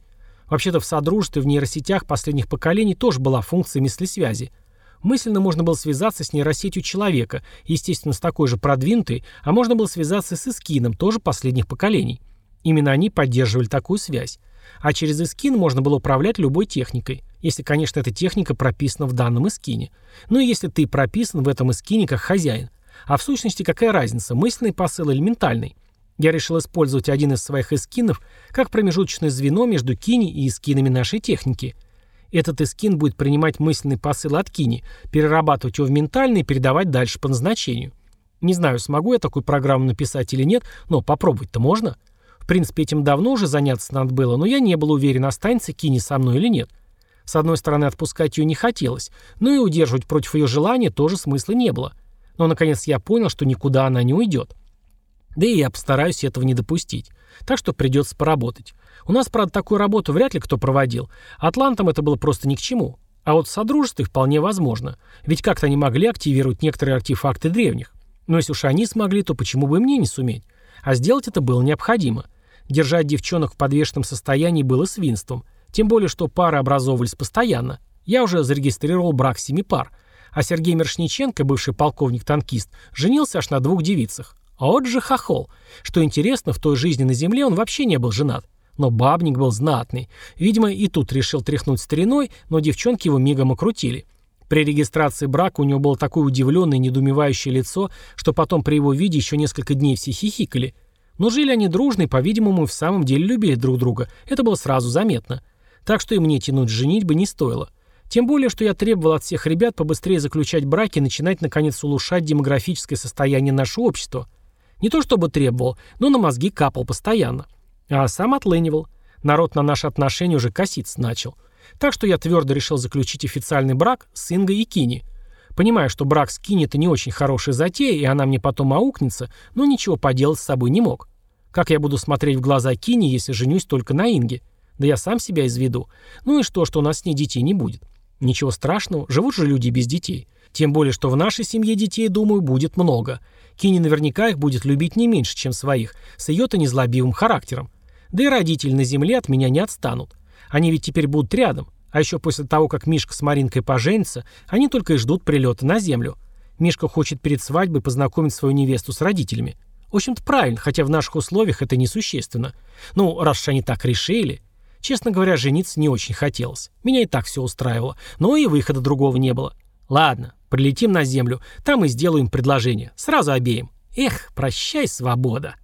A: Вообще-то в содружестве в нейросетях последних поколений тоже была функция мыслесвязи. Мысленно можно было связаться с нейросетью человека, естественно, с такой же продвинутой, а можно было связаться с эскином, тоже последних поколений. Именно они поддерживали такую связь. А через эскин можно было управлять любой техникой, если, конечно, эта техника прописана в данном эскине. Ну и если ты прописан в этом эскине как хозяин. А в сущности какая разница, мысленный посыл или ментальный? Я решил использовать один из своих эскинов как промежуточное звено между Кини и эскинами нашей техники. Этот эскин будет принимать мысленный посыл от Кини, перерабатывать его в ментальный и передавать дальше по назначению. Не знаю, смогу я такую программу написать или нет, но попробовать-то можно. В принципе, этим давно уже заняться надо было, но я не был уверен, останется Кини со мной или нет. С одной стороны, отпускать ее не хотелось, но и удерживать против ее желания тоже смысла не было. Но, наконец, я понял, что никуда она не уйдет. Да и я постараюсь этого не допустить. Так что придется поработать. У нас, правда, такую работу вряд ли кто проводил. Атлантам это было просто ни к чему. А вот в Содружестве вполне возможно. Ведь как-то они могли активировать некоторые артефакты древних. Но если уж они смогли, то почему бы мне не суметь? А сделать это было необходимо. Держать девчонок в подвешенном состоянии было свинством. Тем более, что пары образовывались постоянно. Я уже зарегистрировал брак семи пар. А Сергей Мершниченко, бывший полковник-танкист, женился аж на двух девицах. А вот же хохол. Что интересно, в той жизни на земле он вообще не был женат. Но бабник был знатный. Видимо, и тут решил тряхнуть стариной, но девчонки его мигом окрутили. При регистрации брака у него было такое удивленное недоумевающее лицо, что потом при его виде еще несколько дней все хихикали. Но жили они дружно и, по-видимому, в самом деле любили друг друга. Это было сразу заметно. Так что и мне тянуть женить бы не стоило. Тем более, что я требовал от всех ребят побыстрее заключать браки и начинать, наконец, улучшать демографическое состояние нашего общества – не то чтобы требовал, но на мозги капал постоянно. А сам отлынивал. Народ на наши отношения уже коситься начал. Так что я твердо решил заключить официальный брак с Ингой и Кини. Понимаю, что брак с Кини это не очень хорошая затея, и она мне потом аукнется, но ничего поделать с собой не мог. Как я буду смотреть в глаза Кини, если женюсь только на Инге? Да я сам себя изведу. Ну и что, что у нас с ней детей не будет? Ничего страшного, живут же люди без детей. Тем более, что в нашей семье детей, думаю, будет много. Кини наверняка их будет любить не меньше, чем своих, с ее-то незлобивым характером. Да и родители на земле от меня не отстанут. Они ведь теперь будут рядом. А еще после того, как Мишка с Маринкой поженятся, они только и ждут прилета на землю. Мишка хочет перед свадьбой познакомить свою невесту с родителями. В общем-то, правильно, хотя в наших условиях это несущественно. Ну, раз уж они так решили. Честно говоря, жениться не очень хотелось. Меня и так все устраивало, но и выхода другого не было. Ладно, Прилетим на Землю, там и сделаем предложение. Сразу обеим. Эх, прощай, свобода.